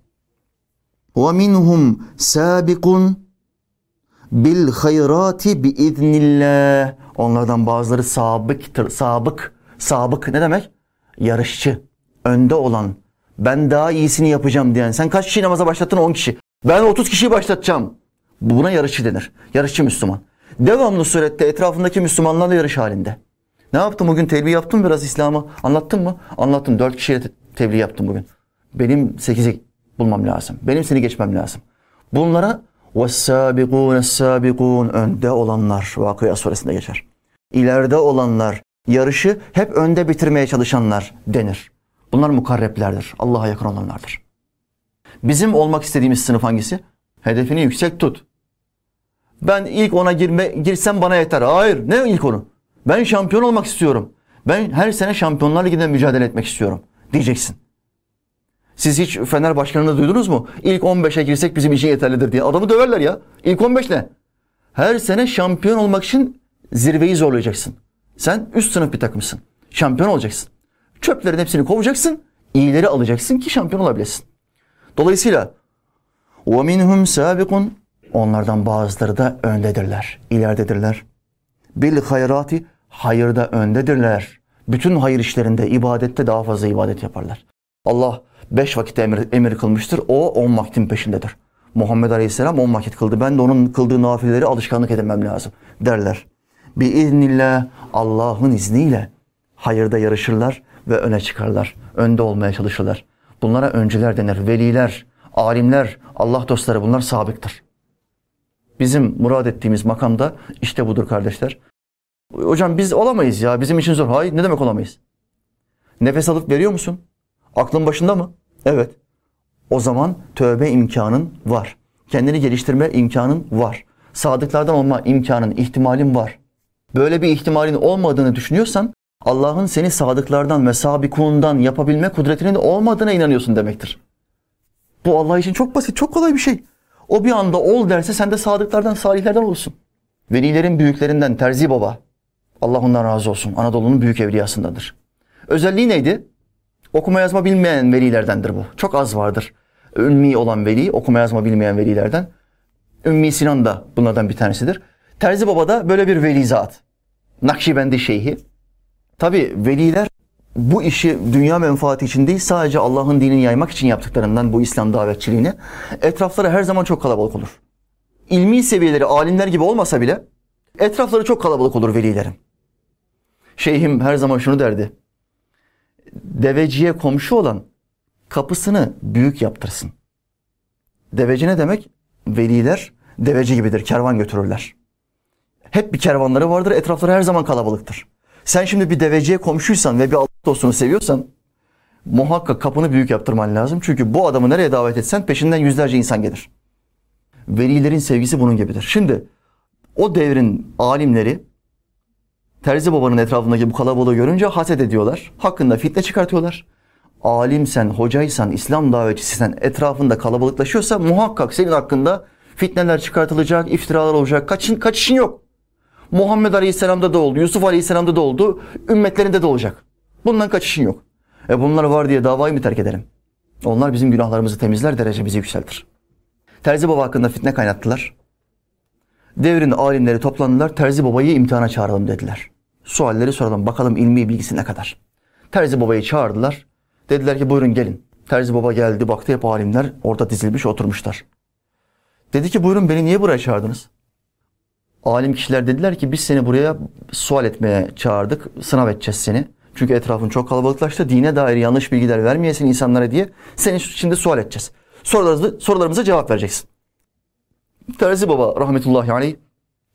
[SPEAKER 1] وَمِنْهُمْ سَابِقٌ bil hayrati bi iznillah. Onlardan bazıları sabıktır. Sabık. Sabık ne demek? Yarışçı. Önde olan. Ben daha iyisini yapacağım diyen. Sen kaç kişi namaza başlattın? 10 kişi. Ben 30 kişiyi başlatacağım. Buna yarışçı denir. Yarışçı Müslüman. Devamlı surette etrafındaki Müslümanlarla yarış halinde. Ne yaptım bugün? Tebliğ yaptım biraz İslam'ı. Anlattın mı? Anlattım. Dört kişiye tebliğ yaptım bugün. Benim sekizi bulmam lazım. Benim seni geçmem lazım. Bunlara وَالسَّابِقُونَ السَّابِقُونَ Önde olanlar. Vakıya suresinde geçer. İleride olanlar. Yarışı hep önde bitirmeye çalışanlar denir. Bunlar mukarreplerdir. Allah'a yakın olanlardır. Bizim olmak istediğimiz sınıf hangisi? Hedefini yüksek tut. Ben ilk ona girme, girsem bana yeter. Hayır. Ne ilk onu? Ben şampiyon olmak istiyorum. Ben her sene Şampiyonlar Ligi'nde mücadele etmek istiyorum. Diyeceksin. Siz hiç Fener Başkanı'nı duydunuz mu? İlk 15'e girsek bizim için yeterlidir diye. Adamı döverler ya. İlk 15 ne? Her sene şampiyon olmak için zirveyi zorlayacaksın. Sen üst sınıf bir takımsın. Şampiyon olacaksın. Çöplerin hepsini kovacaksın. iyileri alacaksın ki şampiyon olabilesin. Dolayısıyla وَمِنْهُمْ سَابِقٌ Onlardan bazıları da öndedirler, ileridedirler. Bil hayrati hayırda öndedirler. Bütün hayır işlerinde, ibadette daha fazla ibadet yaparlar. Allah beş vakit emir, emir kılmıştır. O on vaktin peşindedir. Muhammed Aleyhisselam on vakit kıldı. Ben de onun kıldığı nafileleri alışkanlık edinmem lazım derler. Bir iznillah Allah'ın izniyle hayırda yarışırlar ve öne çıkarlar. Önde olmaya çalışırlar. Bunlara öncüler denir. Veliler, alimler, Allah dostları bunlar sabıktır. Bizim murad ettiğimiz makamda işte budur kardeşler. Hocam biz olamayız ya. Bizim için zor. Hayır ne demek olamayız? Nefes alıp veriyor musun? Aklın başında mı? Evet. O zaman tövbe imkanın var. Kendini geliştirme imkanın var. Sadıklardan olma imkanın, ihtimalin var. Böyle bir ihtimalin olmadığını düşünüyorsan Allah'ın seni sadıklardan ve sabikundan yapabilme kudretinin olmadığına inanıyorsun demektir. Bu Allah için çok basit, çok kolay bir şey. O bir anda ol derse sen de sadıklardan, salihlerden olursun. Velilerin büyüklerinden Terzi Baba, Allah ondan razı olsun, Anadolu'nun büyük evliyasındadır. Özelliği neydi? Okuma yazma bilmeyen velilerdendir bu. Çok az vardır. Ümmi olan veli, okuma yazma bilmeyen velilerden. Ümmi Sinan da bunlardan bir tanesidir. Terzi Baba da böyle bir veli zat. Nakşibendi şeyhi. Tabi veliler bu işi dünya menfaati için değil sadece Allah'ın dinini yaymak için yaptıklarından bu İslam davetçiliğini etrafları her zaman çok kalabalık olur. İlmi seviyeleri alimler gibi olmasa bile etrafları çok kalabalık olur velilerin. Şeyhim her zaman şunu derdi deveciye komşu olan kapısını büyük yaptırsın. Deveci ne demek? Veliler deveci gibidir, kervan götürürler. Hep bir kervanları vardır. Etrafları her zaman kalabalıktır. Sen şimdi bir deveciye komşuysan ve bir Allah dostunu seviyorsan muhakkak kapını büyük yaptırman lazım. Çünkü bu adamı nereye davet etsen peşinden yüzlerce insan gelir. Velilerin sevgisi bunun gibidir. Şimdi o devrin alimleri Terzi babanın etrafındaki bu kalabalığı görünce haset ediyorlar. Hakkında fitne çıkartıyorlar. Alimsen, hocaysan, İslam davetçisisen etrafında kalabalıklaşıyorsa muhakkak senin hakkında fitneler çıkartılacak, iftiralar olacak. Kaçın, kaçışın yok. Muhammed Aleyhisselam'da da oldu, Yusuf Aleyhisselam'da da oldu, ümmetlerinde de olacak. Bundan kaçışın yok. E bunlar var diye davayı mı terk edelim? Onlar bizim günahlarımızı temizler, derecemizi yükseltir. Terzi Baba hakkında fitne kaynattılar. Devrin alimleri toplandılar. Terzi Baba'yı imtihana çağıralım dediler. Sualleri soralım. Bakalım ilmi bilgisi ne kadar. Terzi Baba'yı çağırdılar. Dediler ki buyurun gelin. Terzi Baba geldi. Baktı hep alimler orada dizilmiş oturmuşlar. Dedi ki buyurun beni niye buraya çağırdınız? Alim kişiler dediler ki biz seni buraya sual etmeye çağırdık. Sınav edeceğiz seni. Çünkü etrafın çok kalabalıklaştı. Dine dair yanlış bilgiler vermeyesin insanlara diye seni şimdi sual edeceğiz. Sorularımızı, sorularımıza cevap vereceksin. Terzi Baba rahmetullahi aleyh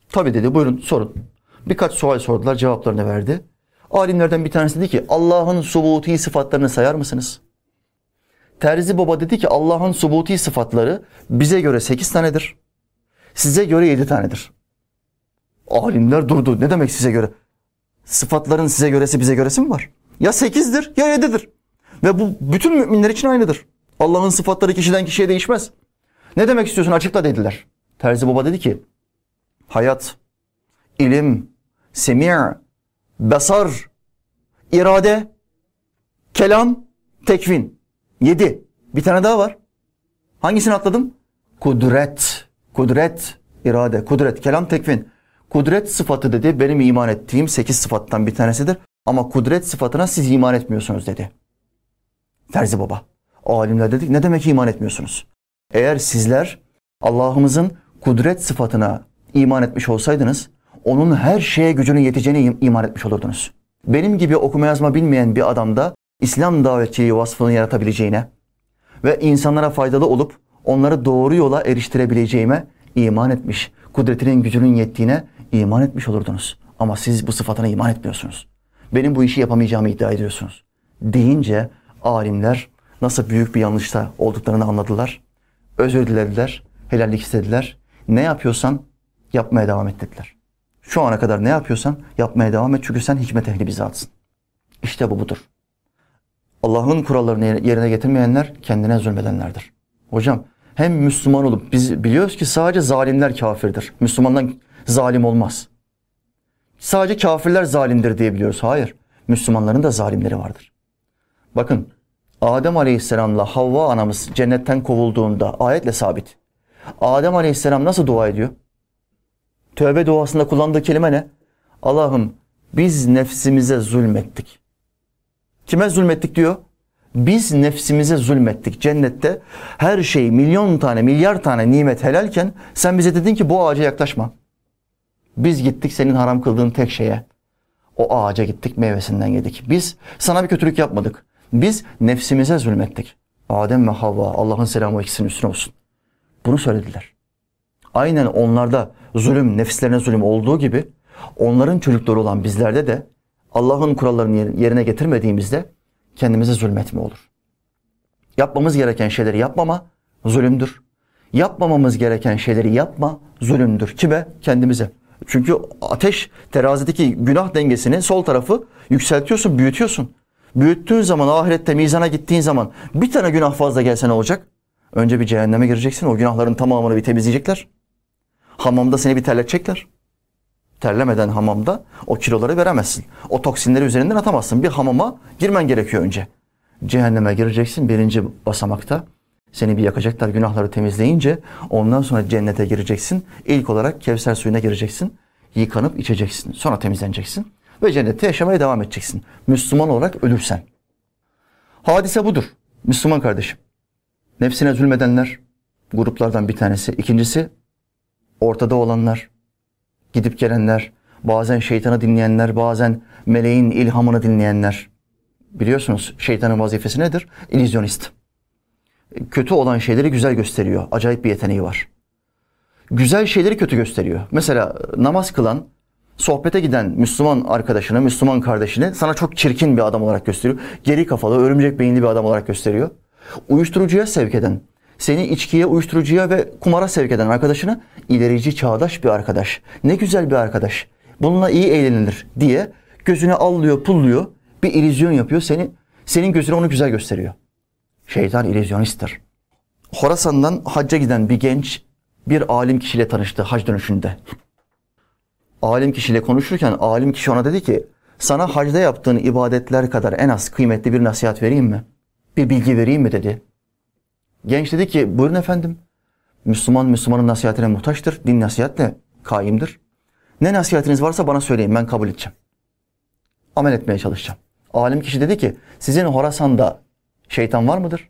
[SPEAKER 1] tabi dedi buyurun sorun. Birkaç sual sordular cevaplarını verdi. Alimlerden bir tanesi dedi ki Allah'ın subuti sıfatlarını sayar mısınız? Terzi Baba dedi ki Allah'ın subuti sıfatları bize göre sekiz tanedir. Size göre yedi tanedir. Alimler durdu. Ne demek size göre? Sıfatların size göresi bize göresi mi var? Ya sekizdir ya yedidir. Ve bu bütün müminler için aynıdır. Allah'ın sıfatları kişiden kişiye değişmez. Ne demek istiyorsun açıkla dediler. Terzi Baba dedi ki hayat, ilim, semi', basar, irade, kelam, tekvin. Yedi. Bir tane daha var. Hangisini atladım? Kudret. Kudret, irade, kudret, kelam, tekvin. Kudret sıfatı dedi benim iman ettiğim sekiz sıfattan bir tanesidir. Ama kudret sıfatına siz iman etmiyorsunuz dedi. Terzi Baba. Alimler dedik ne demek iman etmiyorsunuz? Eğer sizler Allah'ımızın kudret sıfatına iman etmiş olsaydınız onun her şeye gücünün yeteceğine iman etmiş olurdunuz. Benim gibi okuma yazma bilmeyen bir adamda İslam davetçiliği vasfını yaratabileceğine ve insanlara faydalı olup onları doğru yola eriştirebileceğime iman etmiş, kudretinin gücünün yettiğine iman etmiş olurdunuz. Ama siz bu sıfatına iman etmiyorsunuz. Benim bu işi yapamayacağımı iddia ediyorsunuz. Deyince alimler nasıl büyük bir yanlışta olduklarını anladılar. Özür dilediler, helallik istediler. Ne yapıyorsan yapmaya devam et dediler. Şu ana kadar ne yapıyorsan yapmaya devam et çünkü sen hikmet ehli bir zatsın. İşte bu budur. Allah'ın kurallarını yerine getirmeyenler kendine zulmedenlerdir. Hocam hem Müslüman olup biz biliyoruz ki sadece zalimler kafirdir. Müslümandan zalim olmaz. Sadece kafirler zalimdir diyebiliyoruz. Hayır. Müslümanların da zalimleri vardır. Bakın Adem Aleyhisselam'la Havva anamız cennetten kovulduğunda ayetle sabit. Adem Aleyhisselam nasıl dua ediyor? Tövbe duasında kullandığı kelime ne? Allah'ım biz nefsimize zulmettik. Kime zulmettik diyor? Biz nefsimize zulmettik. Cennette her şey milyon tane, milyar tane nimet helalken sen bize dedin ki bu ağaca yaklaşma. Biz gittik senin haram kıldığın tek şeye. O ağaca gittik meyvesinden yedik. Biz sana bir kötülük yapmadık. Biz nefsimize zulmettik. Adem ve Havva Allah'ın selamı ikisinin üstüne olsun. Bunu söylediler. Aynen onlarda zulüm, nefislerine zulüm olduğu gibi onların çocukları olan bizlerde de Allah'ın kurallarını yerine getirmediğimizde kendimize zulmetme olur. Yapmamız gereken şeyleri yapmama zulümdür. Yapmamamız gereken şeyleri yapma zulümdür. Kime? Kendimize. Çünkü ateş terazideki günah dengesini sol tarafı yükseltiyorsun, büyütüyorsun. Büyüttüğün zaman ahirette mizana gittiğin zaman bir tane günah fazla gelse ne olacak? Önce bir cehenneme gireceksin. O günahların tamamını bir temizleyecekler. Hamamda seni bir terletecekler. Terlemeden hamamda o kiloları veremezsin. O toksinleri üzerinden atamazsın. Bir hamama girmen gerekiyor önce. Cehenneme gireceksin birinci basamakta. Seni bir yakacaklar günahları temizleyince ondan sonra cennete gireceksin. İlk olarak Kevser suyuna gireceksin. Yıkanıp içeceksin. Sonra temizleneceksin. Ve cennette yaşamaya devam edeceksin. Müslüman olarak ölürsen. Hadise budur. Müslüman kardeşim. Nefsine zulmedenler gruplardan bir tanesi. İkincisi ortada olanlar, gidip gelenler, bazen şeytanı dinleyenler, bazen meleğin ilhamını dinleyenler. Biliyorsunuz şeytanın vazifesi nedir? İllüzyonist. Kötü olan şeyleri güzel gösteriyor. Acayip bir yeteneği var. güzel şeyleri kötü gösteriyor. Mesela namaz kılan, sohbete giden Müslüman arkadaşını, Müslüman kardeşini sana çok çirkin bir adam olarak gösteriyor. Geri kafalı, örümcek beyinli bir adam olarak gösteriyor. Uyuşturucuya sevk eden, seni içkiye, uyuşturucuya ve kumara sevk eden arkadaşını ilerici, çağdaş bir arkadaş. Ne güzel bir arkadaş. Bununla iyi eğlenilir diye gözüne allıyor, pulluyor. Bir illüzyon yapıyor. Seni senin gözüne onu güzel gösteriyor. Şeytan illüzyonisttir. Horasan'dan hacca giden bir genç bir alim kişiyle tanıştı hac dönüşünde. Alim kişiyle konuşurken alim kişi ona dedi ki sana hacda yaptığın ibadetler kadar en az kıymetli bir nasihat vereyim mi? Bir bilgi vereyim mi dedi. Genç dedi ki buyurun efendim. Müslüman Müslümanın nasihatine muhtaçtır. Din nasihatle kaimdir. Ne nasihatiniz varsa bana söyleyin ben kabul edeceğim. Amel etmeye çalışacağım. Alim kişi dedi ki sizin Horasan'da şeytan var mıdır?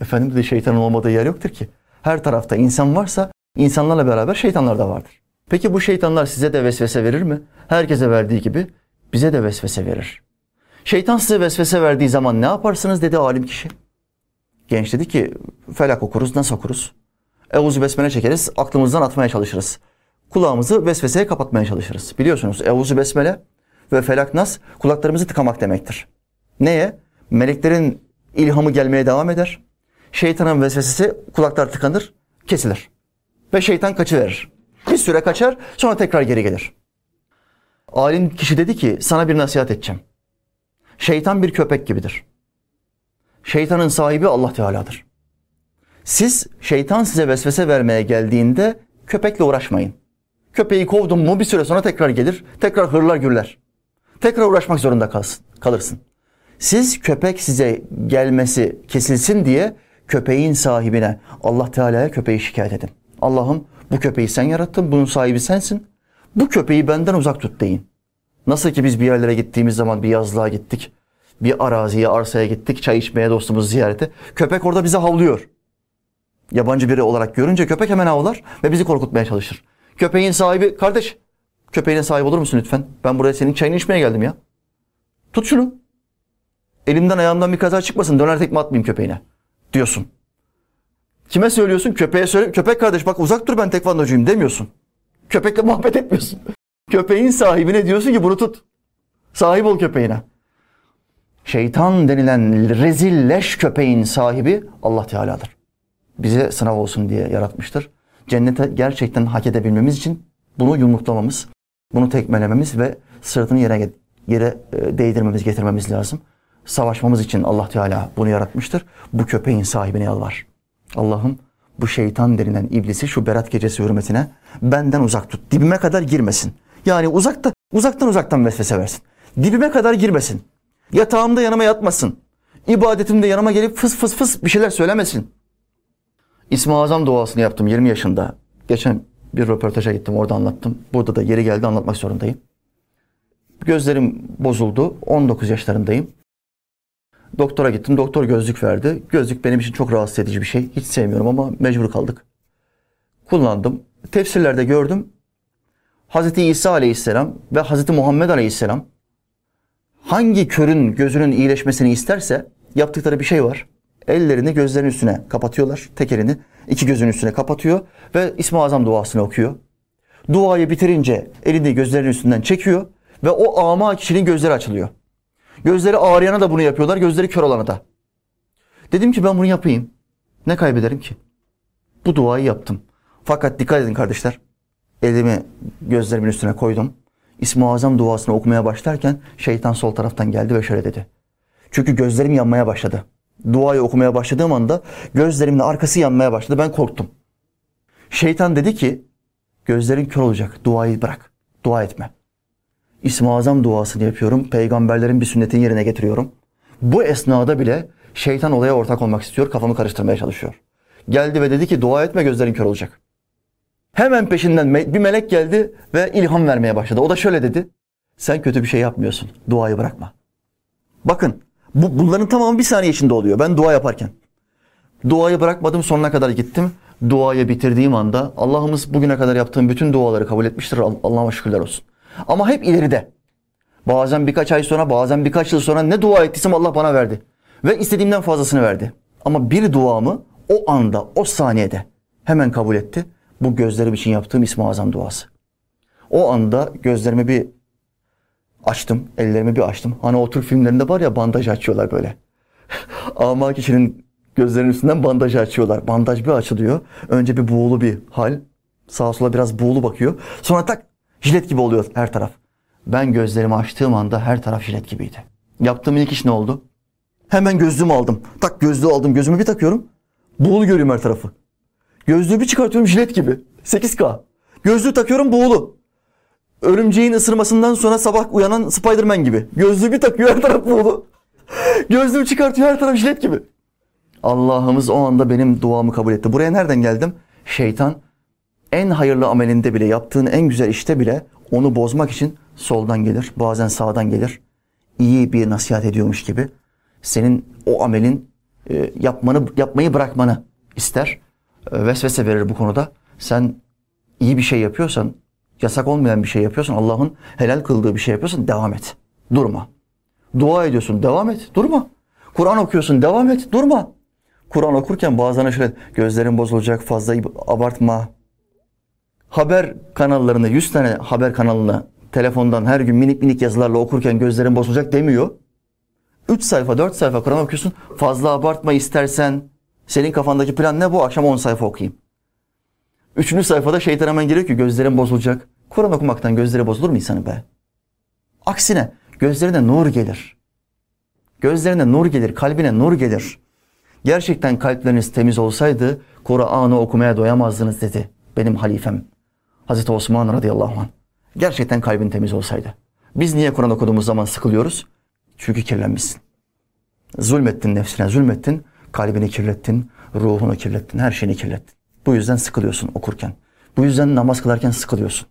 [SPEAKER 1] Efendim dedi şeytanın olmadığı yer yoktur ki. Her tarafta insan varsa insanlarla beraber şeytanlar da vardır. Peki bu şeytanlar size de vesvese verir mi? Herkese verdiği gibi bize de vesvese verir. Şeytan size vesvese verdiği zaman ne yaparsınız dedi alim kişi. Genç dedi ki felak okuruz nasıl okuruz? Evuzu besmele çekeriz aklımızdan atmaya çalışırız. Kulağımızı vesveseye kapatmaya çalışırız. Biliyorsunuz Evuzu besmele ve felak nas kulaklarımızı tıkamak demektir. Neye? Meleklerin ilhamı gelmeye devam eder. Şeytanın vesvesesi kulaklar tıkanır, kesilir. Ve şeytan kaçıverir. Bir süre kaçar, sonra tekrar geri gelir. Alim kişi dedi ki, sana bir nasihat edeceğim. Şeytan bir köpek gibidir. Şeytanın sahibi Allah Teala'dır. Siz şeytan size vesvese vermeye geldiğinde köpekle uğraşmayın. Köpeği kovdun mu bir süre sonra tekrar gelir, tekrar hırlar gürler. Tekrar uğraşmak zorunda kalsın, kalırsın. Siz köpek size gelmesi kesilsin diye köpeğin sahibine Allah Teala'ya köpeği şikayet edin. Allah'ım bu köpeği sen yarattın, bunun sahibi sensin. Bu köpeği benden uzak tut deyin. Nasıl ki biz bir yerlere gittiğimiz zaman bir yazlığa gittik. Bir araziye, arsaya gittik, çay içmeye dostumuzu ziyarete. Köpek orada bize havlıyor. Yabancı biri olarak görünce köpek hemen havlar ve bizi korkutmaya çalışır. Köpeğin sahibi, kardeş köpeğine sahip olur musun lütfen? Ben buraya senin çayını içmeye geldim ya. Tut şunu. Elimden ayağımdan bir kaza çıkmasın döner tekme atmayayım köpeğine diyorsun. Kime söylüyorsun? Köpeğe söyle. Köpek kardeş bak uzak dur ben tekvandocuyum demiyorsun. Köpekle muhabbet etmiyorsun. Köpeğin sahibine diyorsun ki bunu tut. Sahip ol köpeğine. Şeytan denilen rezilleş köpeğin sahibi Allah Teala'dır. Bize sınav olsun diye yaratmıştır. Cennete gerçekten hak edebilmemiz için bunu yumruklamamız, bunu tekmelememiz ve sırtını yere yere e, değdirmemiz, getirmemiz lazım. Savaşmamız için Allah Teala bunu yaratmıştır. Bu köpeğin sahibine yalvar. Allah'ım bu şeytan denilen iblisi şu berat gecesi hürmetine benden uzak tut. Dibime kadar girmesin. Yani uzakta, uzaktan uzaktan vesvese versin. Dibime kadar girmesin. Yatağımda yanıma yatmasın. İbadetimde yanıma gelip fıs fıs fıs bir şeyler söylemesin. İsmi Azam duasını yaptım 20 yaşında. Geçen bir röportaja gittim orada anlattım. Burada da yeri geldi anlatmak zorundayım. Gözlerim bozuldu. 19 yaşlarındayım. Doktora gittim. Doktor gözlük verdi. Gözlük benim için çok rahatsız edici bir şey. Hiç sevmiyorum ama mecbur kaldık. Kullandım. Tefsirlerde gördüm. Hazreti İsa Aleyhisselam ve Hazreti Muhammed Aleyhisselam hangi körün gözünün iyileşmesini isterse yaptıkları bir şey var. Ellerini gözlerin üstüne kapatıyorlar. Tek elini iki gözün üstüne kapatıyor ve İsmi Azam duasını okuyor. Duayı bitirince elini gözlerin üstünden çekiyor ve o ama kişinin gözleri açılıyor. Gözleri ağrıyana da bunu yapıyorlar, gözleri kör olana da. Dedim ki ben bunu yapayım. Ne kaybederim ki? Bu duayı yaptım. Fakat dikkat edin kardeşler. Elimi gözlerimin üstüne koydum. İsmi Azam duasını okumaya başlarken şeytan sol taraftan geldi ve şöyle dedi. Çünkü gözlerim yanmaya başladı. Duayı okumaya başladığım anda gözlerimin arkası yanmaya başladı. Ben korktum. Şeytan dedi ki gözlerin kör olacak. Duayı bırak. Dua etme. İsmi Azam duasını yapıyorum. Peygamberlerin bir sünnetini yerine getiriyorum. Bu esnada bile şeytan olaya ortak olmak istiyor. Kafamı karıştırmaya çalışıyor. Geldi ve dedi ki dua etme gözlerin kör olacak. Hemen peşinden bir melek geldi ve ilham vermeye başladı. O da şöyle dedi. Sen kötü bir şey yapmıyorsun. Duayı bırakma. Bakın bu, bunların tamamı bir saniye içinde oluyor. Ben dua yaparken. Duayı bırakmadım sonuna kadar gittim. Duayı bitirdiğim anda Allah'ımız bugüne kadar yaptığım bütün duaları kabul etmiştir. Allah'a şükürler olsun. Ama hep ileride. Bazen birkaç ay sonra, bazen birkaç yıl sonra ne dua ettiysem Allah bana verdi. Ve istediğimden fazlasını verdi. Ama bir duamı o anda, o saniyede hemen kabul etti. Bu gözlerim için yaptığım İsmi Azam duası. O anda gözlerimi bir açtım, ellerimi bir açtım. Hani o Türk filmlerinde var ya bandaj açıyorlar böyle. Ama kişinin gözlerinin üstünden bandaj açıyorlar. Bandaj bir açılıyor. Önce bir buğulu bir hal. Sağa sola biraz buğulu bakıyor. Sonra tak jilet gibi oluyor her taraf. Ben gözlerimi açtığım anda her taraf jilet gibiydi. Yaptığım ilk iş ne oldu? Hemen gözlüğümü aldım. Tak gözlüğü aldım. Gözümü bir takıyorum. Buğulu görüyorum her tarafı. Gözlüğü bir çıkartıyorum jilet gibi. 8K. Gözlüğü takıyorum buğulu. Örümceğin ısırmasından sonra sabah uyanan Spiderman gibi. Gözlüğü bir takıyor her taraf buğulu. Gözlüğü çıkartıyor her taraf jilet gibi. Allah'ımız o anda benim duamı kabul etti. Buraya nereden geldim? Şeytan en hayırlı amelinde bile, yaptığın en güzel işte bile onu bozmak için soldan gelir, bazen sağdan gelir. İyi bir nasihat ediyormuş gibi senin o amelin e, yapmanı yapmayı bırakmanı ister. E, vesvese verir bu konuda. Sen iyi bir şey yapıyorsan, yasak olmayan bir şey yapıyorsan, Allah'ın helal kıldığı bir şey yapıyorsan devam et. Durma. Dua ediyorsun, devam et. Durma. Kur'an okuyorsun, devam et. Durma. Kur'an okurken bazılarına şöyle gözlerin bozulacak, fazla abartma. Haber kanallarını, 100 tane haber kanalını telefondan her gün minik minik yazılarla okurken gözlerin bozulacak demiyor. 3 sayfa, 4 sayfa Kur'an okuyorsun. Fazla abartma istersen. Senin kafandaki plan ne? Bu akşam 10 sayfa okuyayım. Üçüncü sayfada şeytan hemen geliyor ki gözlerin bozulacak. Kur'an okumaktan gözleri bozulur mu insanın be? Aksine gözlerine nur gelir. Gözlerine nur gelir, kalbine nur gelir. Gerçekten kalpleriniz temiz olsaydı Kur'an'ı okumaya doyamazdınız dedi benim halifem. Hazreti Osman radıyallahu anh. Gerçekten kalbin temiz olsaydı. Biz niye Kur'an okuduğumuz zaman sıkılıyoruz? Çünkü kirlenmişsin. Zulmettin nefsine, zulmettin, kalbini kirlettin, ruhunu kirlettin, her şeyini kirlettin. Bu yüzden sıkılıyorsun okurken. Bu yüzden namaz kılarken sıkılıyorsun.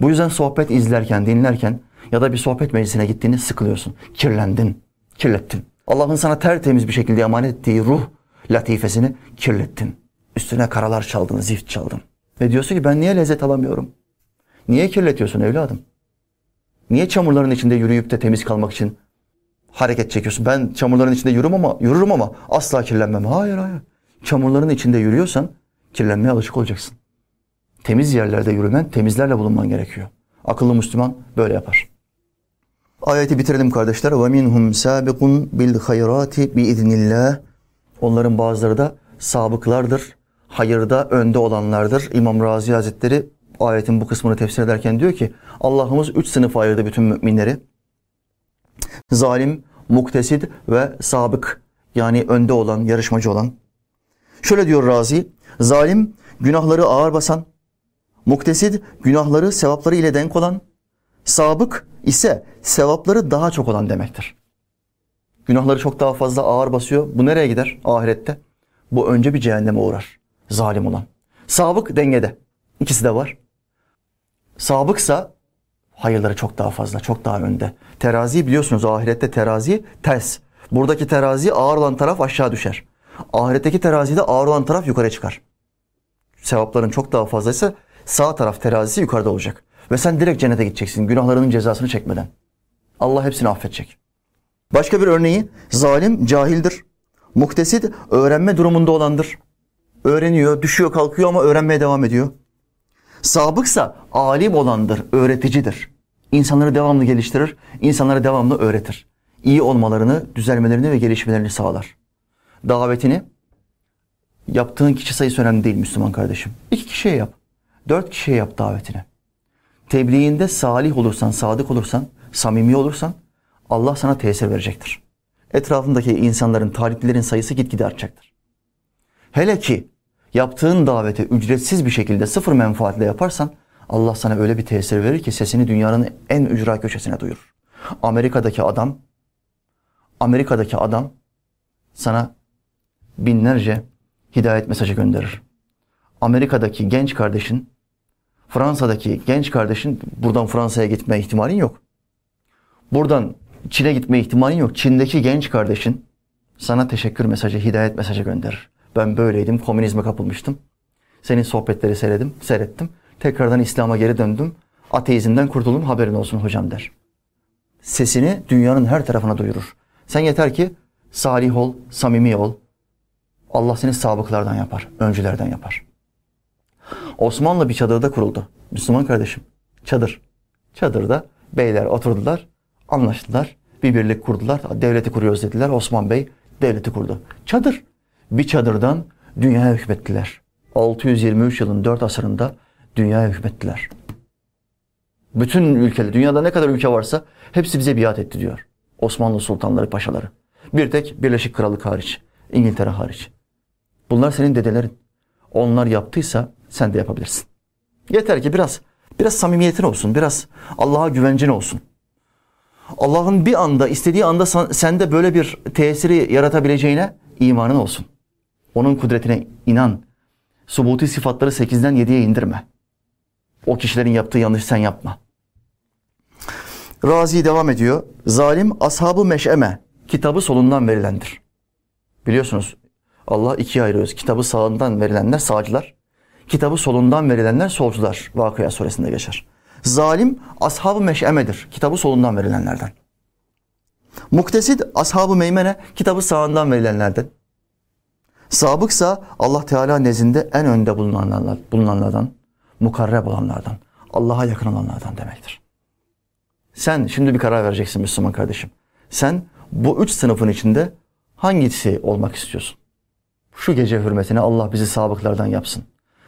[SPEAKER 1] Bu yüzden sohbet izlerken, dinlerken ya da bir sohbet meclisine gittiğini sıkılıyorsun. Kirlendin, kirlettin. Allah'ın sana tertemiz bir şekilde emanet ettiği ruh latifesini kirlettin. Üstüne karalar çaldın, zift çaldın. Ve diyorsun ki ben niye lezzet alamıyorum? Niye kirletiyorsun evladım? Niye çamurların içinde yürüyüp de temiz kalmak için hareket çekiyorsun? Ben çamurların içinde yürürüm ama, yürürüm ama asla kirlenmem. Hayır hayır. Çamurların içinde yürüyorsan kirlenmeye alışık olacaksın. Temiz yerlerde yürümen, temizlerle bulunman gerekiyor. Akıllı Müslüman böyle yapar. Ayeti bitirelim kardeşler. Ve minhum sabiqun bil hayrati bi idnillah. Onların bazıları da sabıklardır. Hayırda önde olanlardır. İmam Razi Hazretleri ayetin bu kısmını tefsir ederken diyor ki Allah'ımız üç sınıf ayırdı bütün müminleri. Zalim, muktesid ve sabık yani önde olan, yarışmacı olan. Şöyle diyor Razi, zalim günahları ağır basan, muktesid günahları sevapları ile denk olan, sabık ise sevapları daha çok olan demektir. Günahları çok daha fazla ağır basıyor. Bu nereye gider ahirette? Bu önce bir cehenneme uğrar. Zalim olan. Sabık dengede. İkisi de var. Sabıksa hayırları çok daha fazla, çok daha önde. Terazi biliyorsunuz ahirette terazi ters. Buradaki terazi ağır olan taraf aşağı düşer. Ahiretteki terazide ağır olan taraf yukarı çıkar. Sevapların çok daha fazlaysa sağ taraf terazisi yukarıda olacak. Ve sen direkt cennete gideceksin günahlarının cezasını çekmeden. Allah hepsini affedecek. Başka bir örneği zalim cahildir. Muktesid öğrenme durumunda olandır. Öğreniyor, düşüyor, kalkıyor ama öğrenmeye devam ediyor. Sabıksa alim olandır, öğreticidir. İnsanları devamlı geliştirir, insanlara devamlı öğretir. İyi olmalarını, düzelmelerini ve gelişmelerini sağlar. Davetini yaptığın kişi sayısı önemli değil Müslüman kardeşim. İki kişiye yap. Dört kişiye yap davetini. Tebliğinde salih olursan, sadık olursan, samimi olursan Allah sana tesir verecektir. Etrafındaki insanların, taliplerin sayısı gitgide artacaktır. Hele ki yaptığın daveti ücretsiz bir şekilde sıfır menfaatle yaparsan Allah sana öyle bir tesir verir ki sesini dünyanın en ücra köşesine duyurur. Amerika'daki adam Amerika'daki adam sana binlerce hidayet mesajı gönderir. Amerika'daki genç kardeşin, Fransa'daki genç kardeşin buradan Fransa'ya gitme ihtimalin yok. Buradan Çin'e gitme ihtimalin yok. Çin'deki genç kardeşin sana teşekkür mesajı, hidayet mesajı gönderir. Ben böyleydim, komünizme kapılmıştım. Senin sohbetleri seyredim, seyrettim. Tekrardan İslam'a geri döndüm. Ateizmden kurtuldum, haberin olsun hocam der. Sesini dünyanın her tarafına duyurur. Sen yeter ki salih ol, samimi ol. Allah seni sabıklardan yapar, öncülerden yapar. Osmanlı bir çadırda kuruldu. Müslüman kardeşim. Çadır. Çadırda beyler oturdular, anlaştılar, bir birlik kurdular. Devleti kuruyoruz dediler. Osman Bey devleti kurdu. Çadır. Bir çadırdan dünyaya hükmettiler. 623 yılın 4 asırında dünyaya hükmettiler. Bütün ülkeler, dünyada ne kadar ülke varsa hepsi bize biat etti diyor. Osmanlı sultanları, paşaları. Bir tek Birleşik Krallık hariç, İngiltere hariç. Bunlar senin dedelerin. Onlar yaptıysa sen de yapabilirsin. Yeter ki biraz biraz samimiyetin olsun, biraz Allah'a güvencin olsun. Allah'ın bir anda, istediği anda sende böyle bir tesiri yaratabileceğine imanın olsun. Onun kudretine inan. Subuti sıfatları 8'den 7'ye indirme. O kişilerin yaptığı yanlış sen yapma. Razi devam ediyor. Zalim ashabı meşeme kitabı solundan verilendir. Biliyorsunuz Allah ikiye ayırıyoruz. Kitabı sağından verilenler sağcılar. Kitabı solundan verilenler solcular. Vakıya suresinde geçer. Zalim ashab-ı meşemedir. Kitabı solundan verilenlerden. Muktesid ashab-ı meymene kitabı sağından verilenlerden. Sabıksa Allah Teala nezdinde en önde bulunanlardan, bulunanlardan, mukarreb olanlardan, Allah'a yakın olanlardan demektir. Sen şimdi bir karar vereceksin Müslüman kardeşim. Sen bu üç sınıfın içinde hangisi olmak istiyorsun? Şu gece hürmetine Allah bizi sabıklardan yapsın.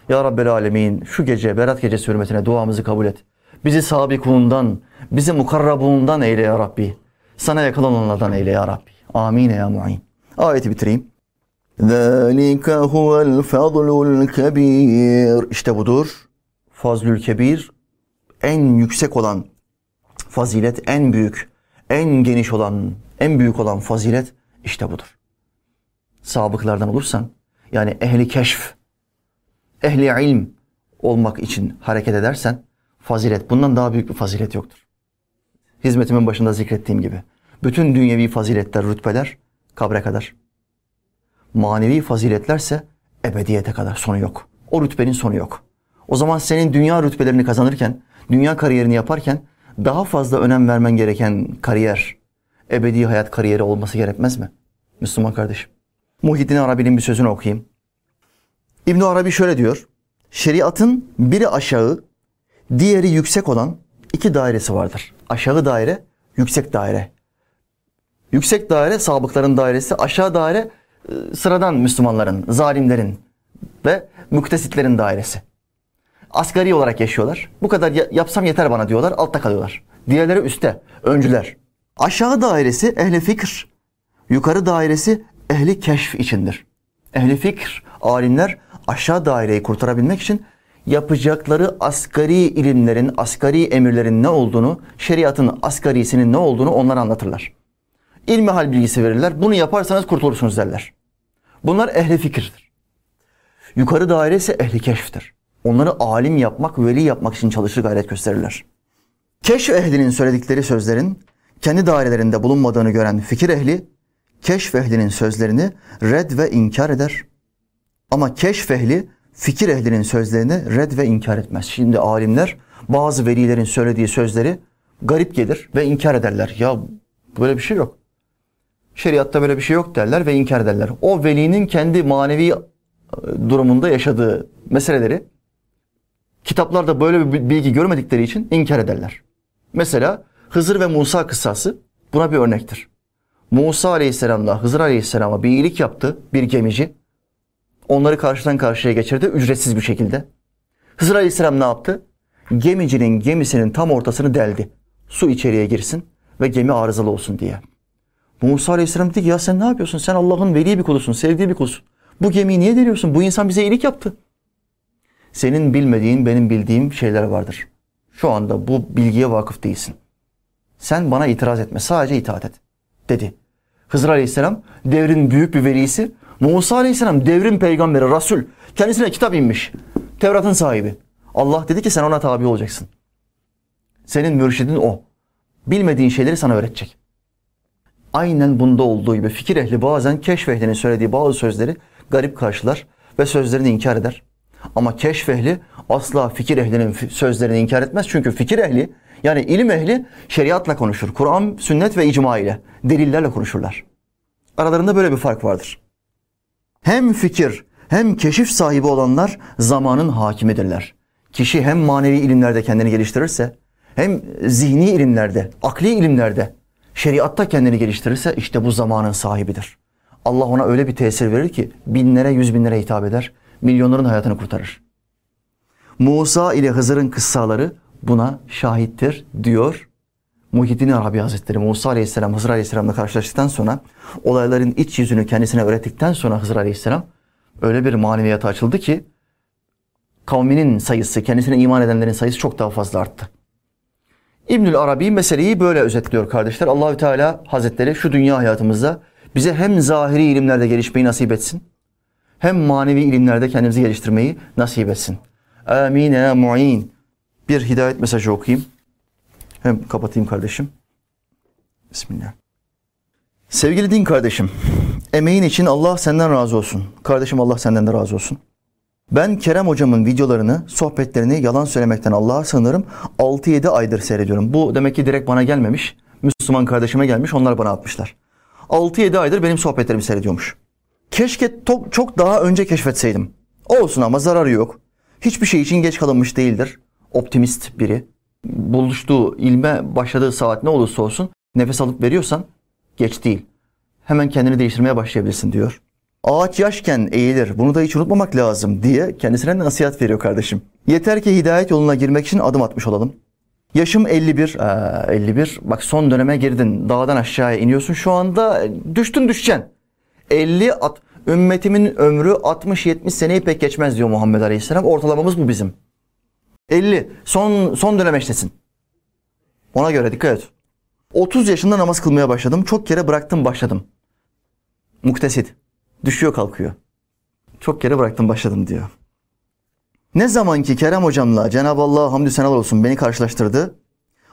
[SPEAKER 1] Ya Rabbel Alemin şu gece Berat gecesi hürmetine duamızı kabul et. Bizi sabikundan, bizi mukarrabundan eyle ya Rabbi. Sana yakın olanlardan eyle ya Rabbi. Amin ya mu'in. Ayeti bitireyim. ذَٰلِكَ هُوَ الْفَضْلُ الْكَب۪يرُ İşte budur. Fazlül Kebir, en yüksek olan fazilet, en büyük, en geniş olan, en büyük olan fazilet işte budur. Sabıklardan olursan, yani ehli keşf, ehli ilm olmak için hareket edersen, fazilet, bundan daha büyük bir fazilet yoktur. Hizmetimin başında zikrettiğim gibi, bütün dünyevi faziletler, rütbeler kabre kadar. Manevi faziletlerse ebediyete kadar sonu yok. O rütbenin sonu yok. O zaman senin dünya rütbelerini kazanırken, dünya kariyerini yaparken daha fazla önem vermen gereken kariyer, ebedi hayat kariyeri olması gerekmez mi? Müslüman kardeşim. Muhyiddin Arabi'nin bir sözünü okuyayım. İbn Arabi şöyle diyor. Şeriatın biri aşağı, diğeri yüksek olan iki dairesi vardır. Aşağı daire, yüksek daire. Yüksek daire sabıkların dairesi, aşağı daire sıradan Müslümanların, zalimlerin ve müktesitlerin dairesi. Asgari olarak yaşıyorlar. Bu kadar yapsam yeter bana diyorlar. Altta kalıyorlar. Diğerleri üstte. Öncüler. Aşağı dairesi ehli fikir. Yukarı dairesi ehli keşf içindir. Ehli fikir, alimler aşağı daireyi kurtarabilmek için yapacakları asgari ilimlerin, asgari emirlerin ne olduğunu, şeriatın asgarisinin ne olduğunu onlara anlatırlar. İlmi hal bilgisi verirler. Bunu yaparsanız kurtulursunuz derler. Bunlar ehli fikirdir. Yukarı daire ise ehli keşftir. Onları alim yapmak, veli yapmak için çalışır gayret gösterirler. Keşf ehlinin söyledikleri sözlerin kendi dairelerinde bulunmadığını gören fikir ehli, keşf ehlinin sözlerini red ve inkar eder. Ama keşf ehli fikir ehlinin sözlerini red ve inkar etmez. Şimdi alimler bazı velilerin söylediği sözleri garip gelir ve inkar ederler. Ya böyle bir şey yok. Şeriatta böyle bir şey yok derler ve inkar ederler. O velinin kendi manevi e, durumunda yaşadığı meseleleri kitaplarda böyle bir bilgi görmedikleri için inkar ederler. Mesela Hızır ve Musa kıssası buna bir örnektir. Musa aleyhisselamla Hızır aleyhisselama bir iyilik yaptı bir gemici. Onları karşıdan karşıya geçirdi ücretsiz bir şekilde. Hızır aleyhisselam ne yaptı? Gemicinin gemisinin tam ortasını deldi. Su içeriye girsin ve gemi arızalı olsun diye. Musa aleyhisselam dedi ki ya sen ne yapıyorsun? Sen Allah'ın veli bir kulusun, sevdiği bir kulusun. Bu gemiyi niye deliyorsun? Bu insan bize iyilik yaptı. Senin bilmediğin, benim bildiğim şeyler vardır. Şu anda bu bilgiye vakıf değilsin. Sen bana itiraz etme, sadece itaat et. Dedi. Hızır Aleyhisselam devrin büyük bir velisi. Musa Aleyhisselam devrin peygamberi, Resul. Kendisine kitap inmiş. Tevrat'ın sahibi. Allah dedi ki sen ona tabi olacaksın. Senin mürşidin o. Bilmediğin şeyleri sana öğretecek. Aynen bunda olduğu gibi fikir ehli bazen keşf ehlinin söylediği bazı sözleri garip karşılar ve sözlerini inkar eder. Ama keşf ehli asla fikir ehlinin sözlerini inkar etmez. Çünkü fikir ehli yani ilim ehli şeriatla konuşur. Kur'an, sünnet ve icma ile, delillerle konuşurlar. Aralarında böyle bir fark vardır. Hem fikir hem keşif sahibi olanlar zamanın hakimidirler. Kişi hem manevi ilimlerde kendini geliştirirse hem zihni ilimlerde, akli ilimlerde, şeriatta kendini geliştirirse işte bu zamanın sahibidir. Allah ona öyle bir tesir verir ki binlere, yüz binlere hitap eder, milyonların hayatını kurtarır. Musa ile Hızır'ın kıssaları buna şahittir diyor Muhyiddin Arabi Hazretleri. Musa Aleyhisselam Hızır Aleyhisselam'la karşılaştıktan sonra olayların iç yüzünü kendisine öğrettikten sonra Hızır Aleyhisselam öyle bir maneviyata açıldı ki kavminin sayısı, kendisine iman edenlerin sayısı çok daha fazla arttı. İbnül Arabi meseleyi böyle özetliyor kardeşler. Allahü Teala Hazretleri şu dünya hayatımızda bize hem zahiri ilimlerde gelişmeyi nasip etsin, hem manevi ilimlerde kendimizi geliştirmeyi nasip etsin. Amine mu'in. Bir hidayet mesajı okuyayım. Hem kapatayım kardeşim. Bismillah. Sevgili din kardeşim, emeğin için Allah senden razı olsun. Kardeşim Allah senden de razı olsun. Ben Kerem hocamın videolarını, sohbetlerini yalan söylemekten Allah'a sığınırım. 6-7 aydır seyrediyorum. Bu demek ki direkt bana gelmemiş. Müslüman kardeşime gelmiş, onlar bana atmışlar. 6-7 aydır benim sohbetlerimi seyrediyormuş. Keşke çok, daha önce keşfetseydim. Olsun ama zararı yok. Hiçbir şey için geç kalınmış değildir. Optimist biri. Buluştuğu, ilme başladığı saat ne olursa olsun nefes alıp veriyorsan geç değil. Hemen kendini değiştirmeye başlayabilirsin diyor. Ağaç yaşken eğilir. Bunu da hiç unutmamak lazım diye kendisine nasihat veriyor kardeşim. Yeter ki hidayet yoluna girmek için adım atmış olalım. Yaşım 51. Ee, 51. Bak son döneme girdin. Dağdan aşağıya iniyorsun. Şu anda düştün düşeceksin. 50 at, ümmetimin ömrü 60-70 seneyi pek geçmez diyor Muhammed Aleyhisselam. Ortalamamız bu bizim. 50. Son, son dönemeçtesin. Ona göre dikkat et. 30 yaşında namaz kılmaya başladım. Çok kere bıraktım başladım. Muktesit. Düşüyor kalkıyor. Çok kere bıraktım başladım diyor. Ne zaman ki Kerem hocamla Cenab-ı Allah hamdü senal olsun beni karşılaştırdı.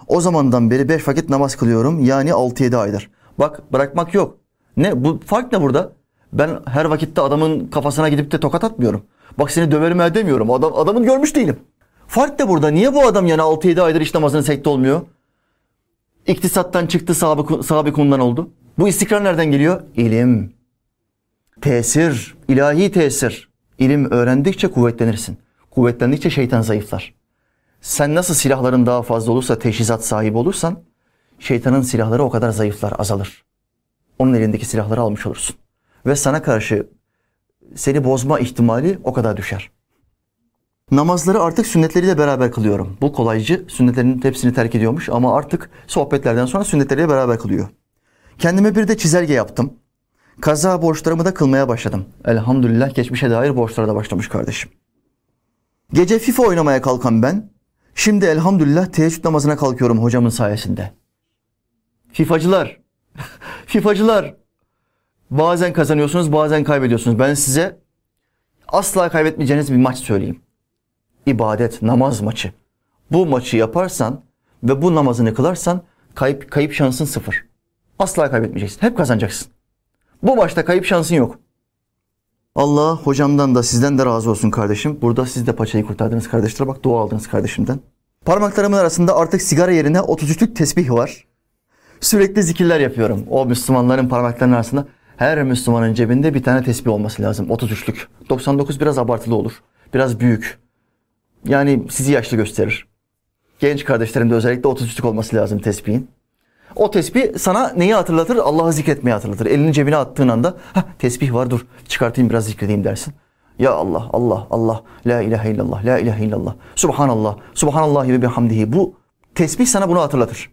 [SPEAKER 1] O zamandan beri beş vakit namaz kılıyorum. Yani 6-7 aydır. Bak bırakmak yok. Ne bu fark ne burada? Ben her vakitte adamın kafasına gidip de tokat atmıyorum. Bak seni döverim demiyorum. Adam, adamın görmüş değilim. Fark da burada. Niye bu adam yani 6-7 aydır iş namazını sekte olmuyor? İktisattan çıktı konudan oldu. Bu istikrar nereden geliyor? İlim. Tesir, ilahi tesir. İlim öğrendikçe kuvvetlenirsin. Kuvvetlendikçe şeytan zayıflar. Sen nasıl silahların daha fazla olursa teşhizat sahibi olursan şeytanın silahları o kadar zayıflar, azalır. Onun elindeki silahları almış olursun. Ve sana karşı seni bozma ihtimali o kadar düşer. Namazları artık sünnetleriyle beraber kılıyorum. Bu kolaycı sünnetlerin hepsini terk ediyormuş ama artık sohbetlerden sonra sünnetleriyle beraber kılıyor. Kendime bir de çizelge yaptım. Kaza borçlarımı da kılmaya başladım. Elhamdülillah geçmişe dair borçlara da başlamış kardeşim. Gece FIFA oynamaya kalkan ben, şimdi elhamdülillah teheccüd namazına kalkıyorum hocamın sayesinde. FIFA'cılar, FIFA'cılar bazen kazanıyorsunuz bazen kaybediyorsunuz. Ben size asla kaybetmeyeceğiniz bir maç söyleyeyim. İbadet, namaz maçı. Bu maçı yaparsan ve bu namazını kılarsan kayıp, kayıp şansın sıfır. Asla kaybetmeyeceksin. Hep kazanacaksın. Bu maçta kayıp şansın yok. Allah hocamdan da sizden de razı olsun kardeşim. Burada siz de paçayı kurtardınız kardeşler. Bak dua aldınız kardeşimden. Parmaklarımın arasında artık sigara yerine 33'lük tesbih var. Sürekli zikirler yapıyorum. O Müslümanların parmaklarının arasında her Müslümanın cebinde bir tane tesbih olması lazım. 33'lük. 99 biraz abartılı olur. Biraz büyük. Yani sizi yaşlı gösterir. Genç kardeşlerimde özellikle 33'lük olması lazım tesbihin. O tesbih sana neyi hatırlatır? Allah'ı zikretmeyi hatırlatır. Elini cebine attığın anda tesbih var dur çıkartayım biraz zikredeyim dersin. Ya Allah, Allah, Allah, la ilahe illallah, la ilahe illallah, subhanallah, subhanallah ve bihamdihi. Bu tesbih sana bunu hatırlatır.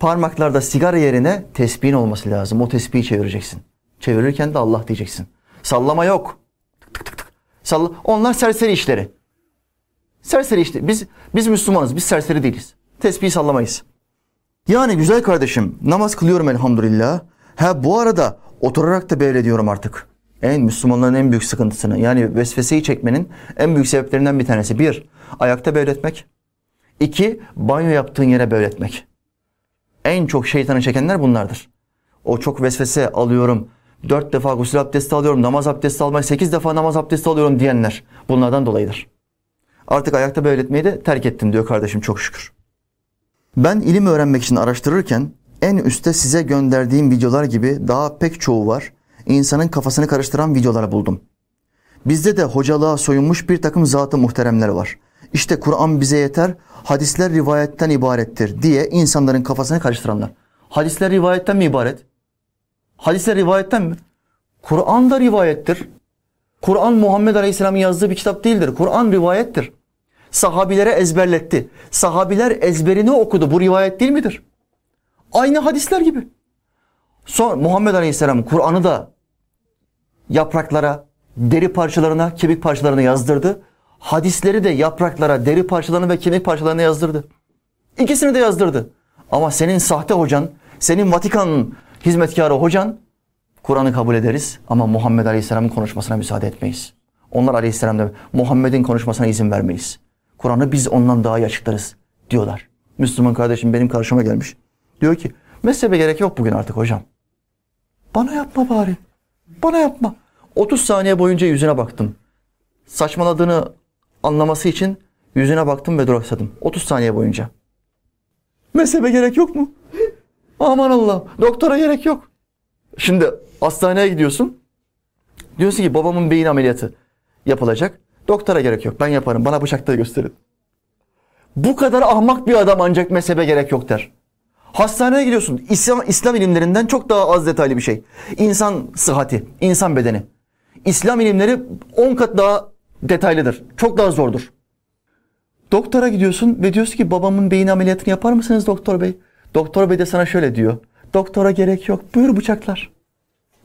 [SPEAKER 1] Parmaklarda sigara yerine tesbihin olması lazım. O tesbihi çevireceksin. Çevirirken de Allah diyeceksin. Sallama yok. Tık tık tık. Salla. Onlar serseri işleri. Serseri işte. Biz biz Müslümanız. Biz serseri değiliz. Tesbihi sallamayız. Yani güzel kardeşim namaz kılıyorum elhamdülillah. Ha bu arada oturarak da beylediyorum artık. En Müslümanların en büyük sıkıntısını yani vesveseyi çekmenin en büyük sebeplerinden bir tanesi. Bir, ayakta beyletmek. İki, banyo yaptığın yere beyletmek. En çok şeytanı çekenler bunlardır. O çok vesvese alıyorum. Dört defa gusül abdesti alıyorum. Namaz abdesti almayı sekiz defa namaz abdesti alıyorum diyenler. Bunlardan dolayıdır. Artık ayakta beyletmeyi de terk ettim diyor kardeşim çok şükür. Ben ilim öğrenmek için araştırırken en üstte size gönderdiğim videolar gibi daha pek çoğu var. İnsanın kafasını karıştıran videolar buldum. Bizde de hocalığa soyunmuş bir takım zatı muhteremler var. İşte Kur'an bize yeter, hadisler rivayetten ibarettir diye insanların kafasını karıştıranlar. Hadisler rivayetten mi ibaret? Hadisler rivayetten mi? Kur'an da rivayettir. Kur'an Muhammed Aleyhisselam'ın yazdığı bir kitap değildir. Kur'an rivayettir. Sahabilere ezberletti. Sahabiler ezberini okudu. Bu rivayet değil midir? Aynı hadisler gibi. Sonra Muhammed Aleyhisselam Kur'an'ı da yapraklara, deri parçalarına, kemik parçalarına yazdırdı. Hadisleri de yapraklara, deri parçalarına ve kemik parçalarına yazdırdı. İkisini de yazdırdı. Ama senin sahte hocan, senin Vatikan hizmetkarı hocan Kur'an'ı kabul ederiz ama Muhammed Aleyhisselam'ın konuşmasına müsaade etmeyiz. Onlar Aleyhisselam'da Muhammed'in konuşmasına izin vermeyiz. Kur'an'ı biz ondan daha iyi açıklarız diyorlar. Müslüman kardeşim benim karşıma gelmiş. Diyor ki mezhebe gerek yok bugün artık hocam. Bana yapma bari. Bana yapma. 30 saniye boyunca yüzüne baktım. Saçmaladığını anlaması için yüzüne baktım ve duraksadım. 30 saniye boyunca. Mezhebe gerek yok mu? Aman Allah. Doktora gerek yok. Şimdi hastaneye gidiyorsun. Diyorsun ki babamın beyin ameliyatı yapılacak. Doktora gerek yok. Ben yaparım. Bana bıçakları gösterin. Bu kadar ahmak bir adam ancak mezhebe gerek yok der. Hastaneye gidiyorsun. İslam, İslam ilimlerinden çok daha az detaylı bir şey. İnsan sıhhati, insan bedeni. İslam ilimleri 10 kat daha detaylıdır. Çok daha zordur. Doktora gidiyorsun ve diyorsun ki babamın beyin ameliyatını yapar mısınız doktor bey? Doktor bey de sana şöyle diyor. Doktora gerek yok. Buyur bıçaklar.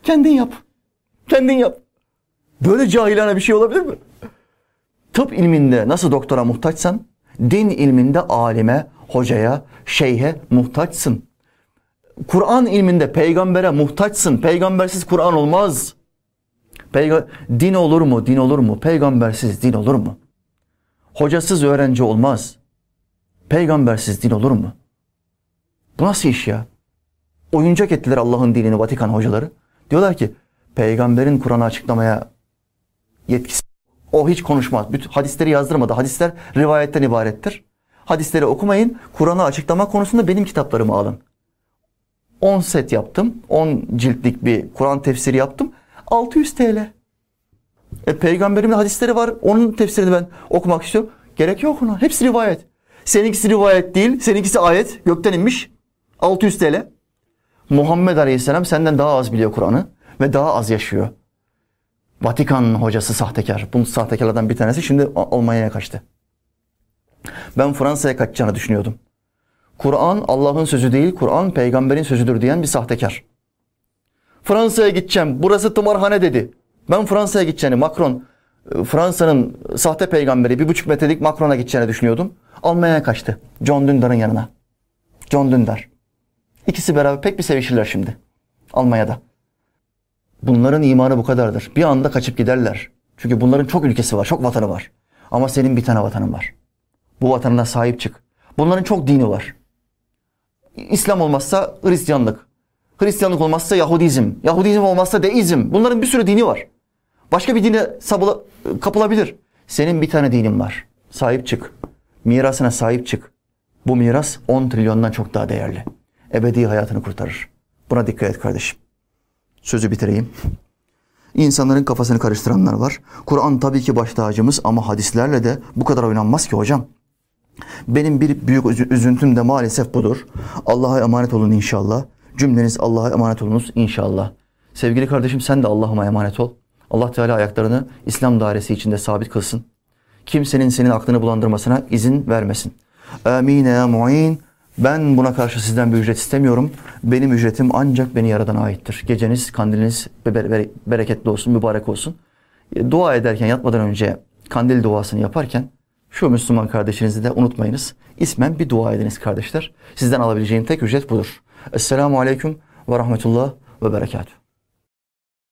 [SPEAKER 1] Kendin yap. Kendin yap. Böyle cahilane bir şey olabilir mi? Tıp ilminde nasıl doktora muhtaçsan, din ilminde alime, hocaya, şeyhe muhtaçsın. Kur'an ilminde peygambere muhtaçsın. Peygambersiz Kur'an olmaz. Peyga din olur mu? Din olur mu? Peygambersiz din olur mu? Hocasız öğrenci olmaz. Peygambersiz din olur mu? Bu nasıl iş ya? Oyuncak ettiler Allah'ın dinini Vatikan hocaları. Diyorlar ki peygamberin Kur'an'ı açıklamaya yetkisi o hiç konuşmaz. Bütün hadisleri yazdırmadı. Hadisler rivayetten ibarettir. Hadisleri okumayın. Kur'an'ı açıklama konusunda benim kitaplarımı alın. 10 set yaptım. 10 ciltlik bir Kur'an tefsiri yaptım. 600 TL. E, peygamberimin hadisleri var. Onun tefsirini ben okumak istiyorum. Gerek yok ona. Hepsi rivayet. Seninkisi rivayet değil. Seninkisi ayet. Gökten inmiş. 600 TL. Muhammed Aleyhisselam senden daha az biliyor Kur'an'ı ve daha az yaşıyor. Vatikan hocası sahtekar. Bu sahtekarlardan bir tanesi şimdi Almanya'ya kaçtı. Ben Fransa'ya kaçacağını düşünüyordum. Kur'an Allah'ın sözü değil, Kur'an peygamberin sözüdür diyen bir sahtekar. Fransa'ya gideceğim, burası tımarhane dedi. Ben Fransa'ya gideceğini, Macron, e, Fransa'nın sahte peygamberi bir buçuk metrelik Macron'a gideceğini düşünüyordum. Almanya'ya kaçtı. John Dündar'ın yanına. John Dündar. İkisi beraber pek bir sevişirler şimdi. Almanya'da. Bunların imanı bu kadardır. Bir anda kaçıp giderler. Çünkü bunların çok ülkesi var, çok vatanı var. Ama senin bir tane vatanın var. Bu vatanına sahip çık. Bunların çok dini var. İslam olmazsa Hristiyanlık. Hristiyanlık olmazsa Yahudizm. Yahudizm olmazsa deizm. Bunların bir sürü dini var. Başka bir dine sabıla, kapılabilir. Senin bir tane dinin var. Sahip çık. Mirasına sahip çık. Bu miras 10 trilyondan çok daha değerli. Ebedi hayatını kurtarır. Buna dikkat et kardeşim. Sözü bitireyim. İnsanların kafasını karıştıranlar var. Kur'an tabii ki baş tacımız ama hadislerle de bu kadar oynanmaz ki hocam. Benim bir büyük üzüntüm de maalesef budur. Allah'a emanet olun inşallah. Cümleniz Allah'a emanet olunuz inşallah. Sevgili kardeşim sen de Allah'ıma emanet ol. Allah Teala ayaklarını İslam dairesi içinde sabit kılsın. Kimsenin senin aklını bulandırmasına izin vermesin. Amin ya mu'in. Ben buna karşı sizden bir ücret istemiyorum. Benim ücretim ancak beni yaradan aittir. Geceniz, kandiliniz bereketli olsun, mübarek olsun. E, dua ederken, yatmadan önce kandil duasını yaparken şu Müslüman kardeşinizi de unutmayınız. İsmen bir dua ediniz kardeşler. Sizden alabileceğim tek ücret budur. Esselamu Aleyküm ve Rahmetullah ve Berekatuhu.